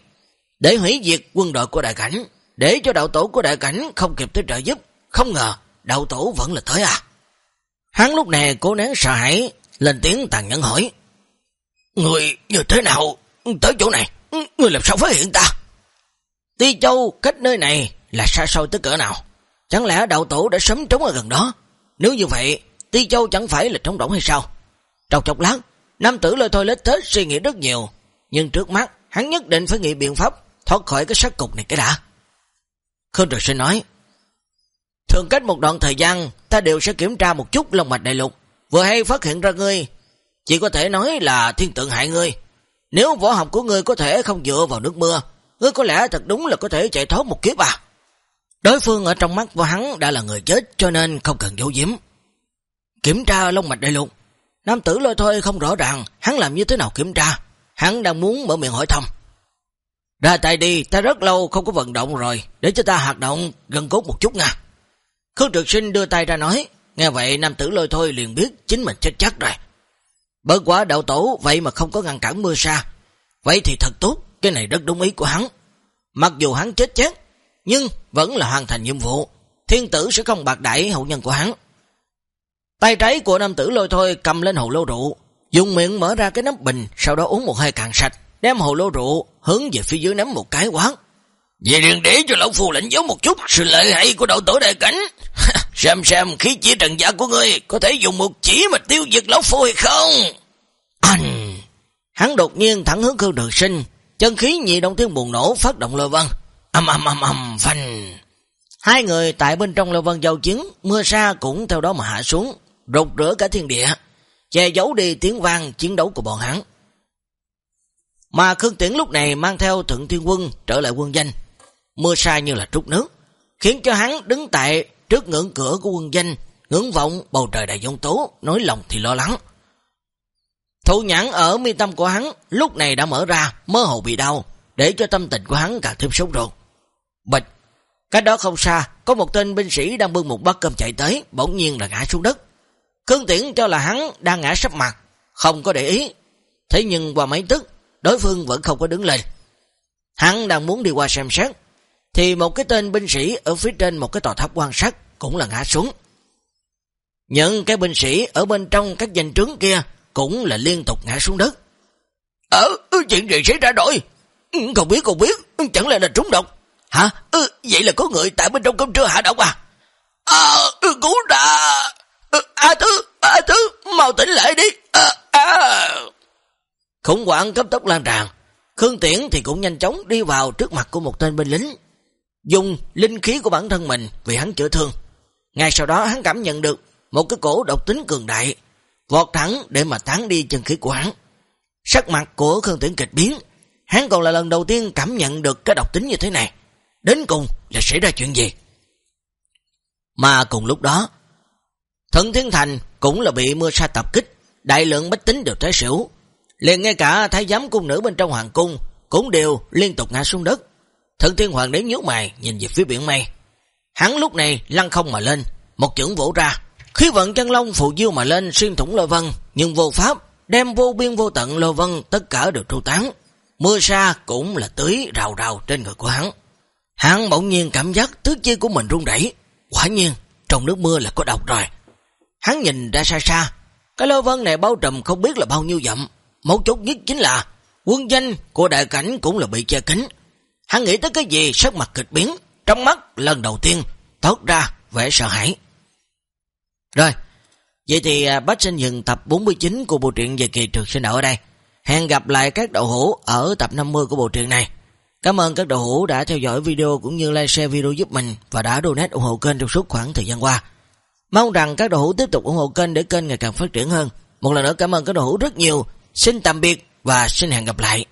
để hủy diệt quân đội của đại cảnh, để cho đạo tổ của đại cảnh không kịp tới trợ giúp. Không ngờ, đạo tổ vẫn là tới à? Hắn lúc này cố nén sợ hãi, lên tiếng tàn nhẫn hỏi. Người như thế nào tới chỗ này? Người làm sao phát hiện ta? Ti Châu cách nơi này là xa xôi tới cỡ nào? Chẳng lẽ đạo tổ đã sớm trống ở gần đó? Nếu như vậy, Ti Châu chẳng phải là trống rỗng hay sao? Trong chốc lát, nam tử lôi thôi lết tết suy nghĩ rất nhiều. Nhưng trước mắt, hắn nhất định phải nghĩ biện pháp thoát khỏi cái sát cục này cái đã. Khương Trực Sinh nói, Thường cách một đoạn thời gian, ta đều sẽ kiểm tra một chút lòng mạch đại lục. Vừa hay phát hiện ra ngươi, chỉ có thể nói là thiên tượng hại ngươi. Nếu võ học của ngươi có thể không dựa vào nước mưa, ngươi có lẽ thật đúng là có thể chạy thoát một kiếp à. Đối phương ở trong mắt của hắn đã là người chết cho nên không cần giấu giếm. Kiểm tra lông mạch đại lục. Nam tử lôi thôi không rõ ràng hắn làm như thế nào kiểm tra. Hắn đang muốn mở miệng hỏi thăm. Ra tay đi, ta rất lâu không có vận động rồi, để cho ta hoạt động gần cốt một chút nha. Khương trực sinh đưa tay ra nói, nghe vậy nam tử lôi thôi liền biết chính mình chết chắc rồi. Bớt quá đạo tổ vậy mà không có ngăn cản mưa xa. Vậy thì thật tốt, cái này rất đúng ý của hắn. Mặc dù hắn chết chết, nhưng vẫn là hoàn thành nhiệm vụ. Thiên tử sẽ không bạc đại hậu nhân của hắn. Tay trái của nam tử lôi thôi cầm lên hồ lô rượu, dùng miệng mở ra cái nắp bình, sau đó uống một hơi càng sạch, đem hồ lô rượu hướng về phía dưới ném một cái quán. Về đừng để cho lão phù lệnh giấu một chút sự lợi hại của đạo tổ đại cảnh. xem xem khí chỉ trần giả của ngươi có thể dùng một chỉ mà tiêu diệt lão phu hay không? Anh! Hắn đột nhiên thẳng hướng Khương Đường Sinh, chân khí nhị động thiên buồn nổ phát động lôi vân. Âm âm âm âm phanh. Hai người tại bên trong lôi vân giao chiến, mưa sa cũng theo đó mà hạ xuống, rụt rửa cả thiên địa, che giấu đi tiếng vang chiến đấu của bọn hắn. Mà Khương Tiễn lúc này mang theo Thượng Thiên Quân trở lại quân danh, mưa sa như là trút nước, khiến cho hắn đứng tại trước ngưỡng cửa của quân danh, ngưỡng vọng bầu trời đại dông tố, nói lòng thì lo lắng. Thủ nhãn ở mi tâm của hắn lúc này đã mở ra, mơ hồ bị đau, để cho tâm tình của hắn càng thêm sốt ruột. Bịch, cách đó không xa, có một tên binh sĩ đang bưng một bát cơm chạy tới, bỗng nhiên là ngã xuống đất. Khương Tiễn cho là hắn đang ngã sắp mặt, không có để ý. Thế nhưng qua mấy tức, đối phương vẫn không có đứng lên. Hắn đang muốn đi qua xem xét, thì một cái tên binh sĩ ở phía trên một cái tòa tháp quan sát cũng là ngã xuống. Những cái binh sĩ ở bên trong các danh trướng kia cũng là liên tục ngã xuống đất. Ờ, ừ, chuyện gì xảy ra rồi? Ừ, không biết, không biết, ừ, chẳng lẽ là trúng độc? Hả? Ừ, vậy là có người tại bên trong cơm trưa hạ độc à? Ờ, à, cứu đã! A Thứ, A Thứ, mau tỉnh lại đi! À, à. Khủng hoảng cấp tốc lan tràn, Khương Tiễn thì cũng nhanh chóng đi vào trước mặt của một tên binh lính, dùng linh khí của bản thân mình vì hắn chữa thương. Ngay sau đó hắn cảm nhận được một cái cổ độc tính cường đại, vọt thẳng để mà tán đi chân khí của hắn. Sắc mặt của Khương Tiễn kịch biến, hắn còn là lần đầu tiên cảm nhận được cái độc tính như thế này. Đến cùng là xảy ra chuyện gì? Mà cùng lúc đó, Thần Thiên Thành cũng là bị mưa sa tập kích, đại lượng bách tính đều trái xỉu. Liền ngay cả thái giám cung nữ bên trong hoàng cung cũng đều liên tục ngã xuống đất. Thần Thiên Hoàng đế nhíu mày nhìn về phía biển mây. Hắn lúc này lăn không mà lên, một chưởng vỗ ra. Khí vận chân long phụ diêu mà lên xuyên thủng lôi vân, nhưng vô pháp, đem vô biên vô tận lôi vân tất cả đều tru tán. Mưa sa cũng là tưới rào rào trên người của hắn. Hắn bỗng nhiên cảm giác tứ chi của mình rung rẩy Quả nhiên, trong nước mưa là có độc rồi. Hắn nhìn ra xa xa, cái lôi vân này bao trùm không biết là bao nhiêu dặm. Mấu chốt nhất chính là quân danh của đại cảnh cũng là bị che kính. Hắn nghĩ tới cái gì sắc mặt kịch biến, trong mắt lần đầu tiên thốt ra vẻ sợ hãi. Rồi, vậy thì à, bác sinh dừng tập 49 của bộ truyện về kỳ trực sinh ở đây. Hẹn gặp lại các đậu hữu ở tập 50 của bộ truyện này. Cảm ơn các đậu hữu đã theo dõi video cũng như like share video giúp mình và đã donate ủng hộ kênh trong suốt khoảng thời gian qua. Mong rằng các đậu hữu tiếp tục ủng hộ kênh để kênh ngày càng phát triển hơn. Một lần nữa cảm ơn các đậu hữu rất nhiều. Xin tạm biệt và xin hẹn gặp lại.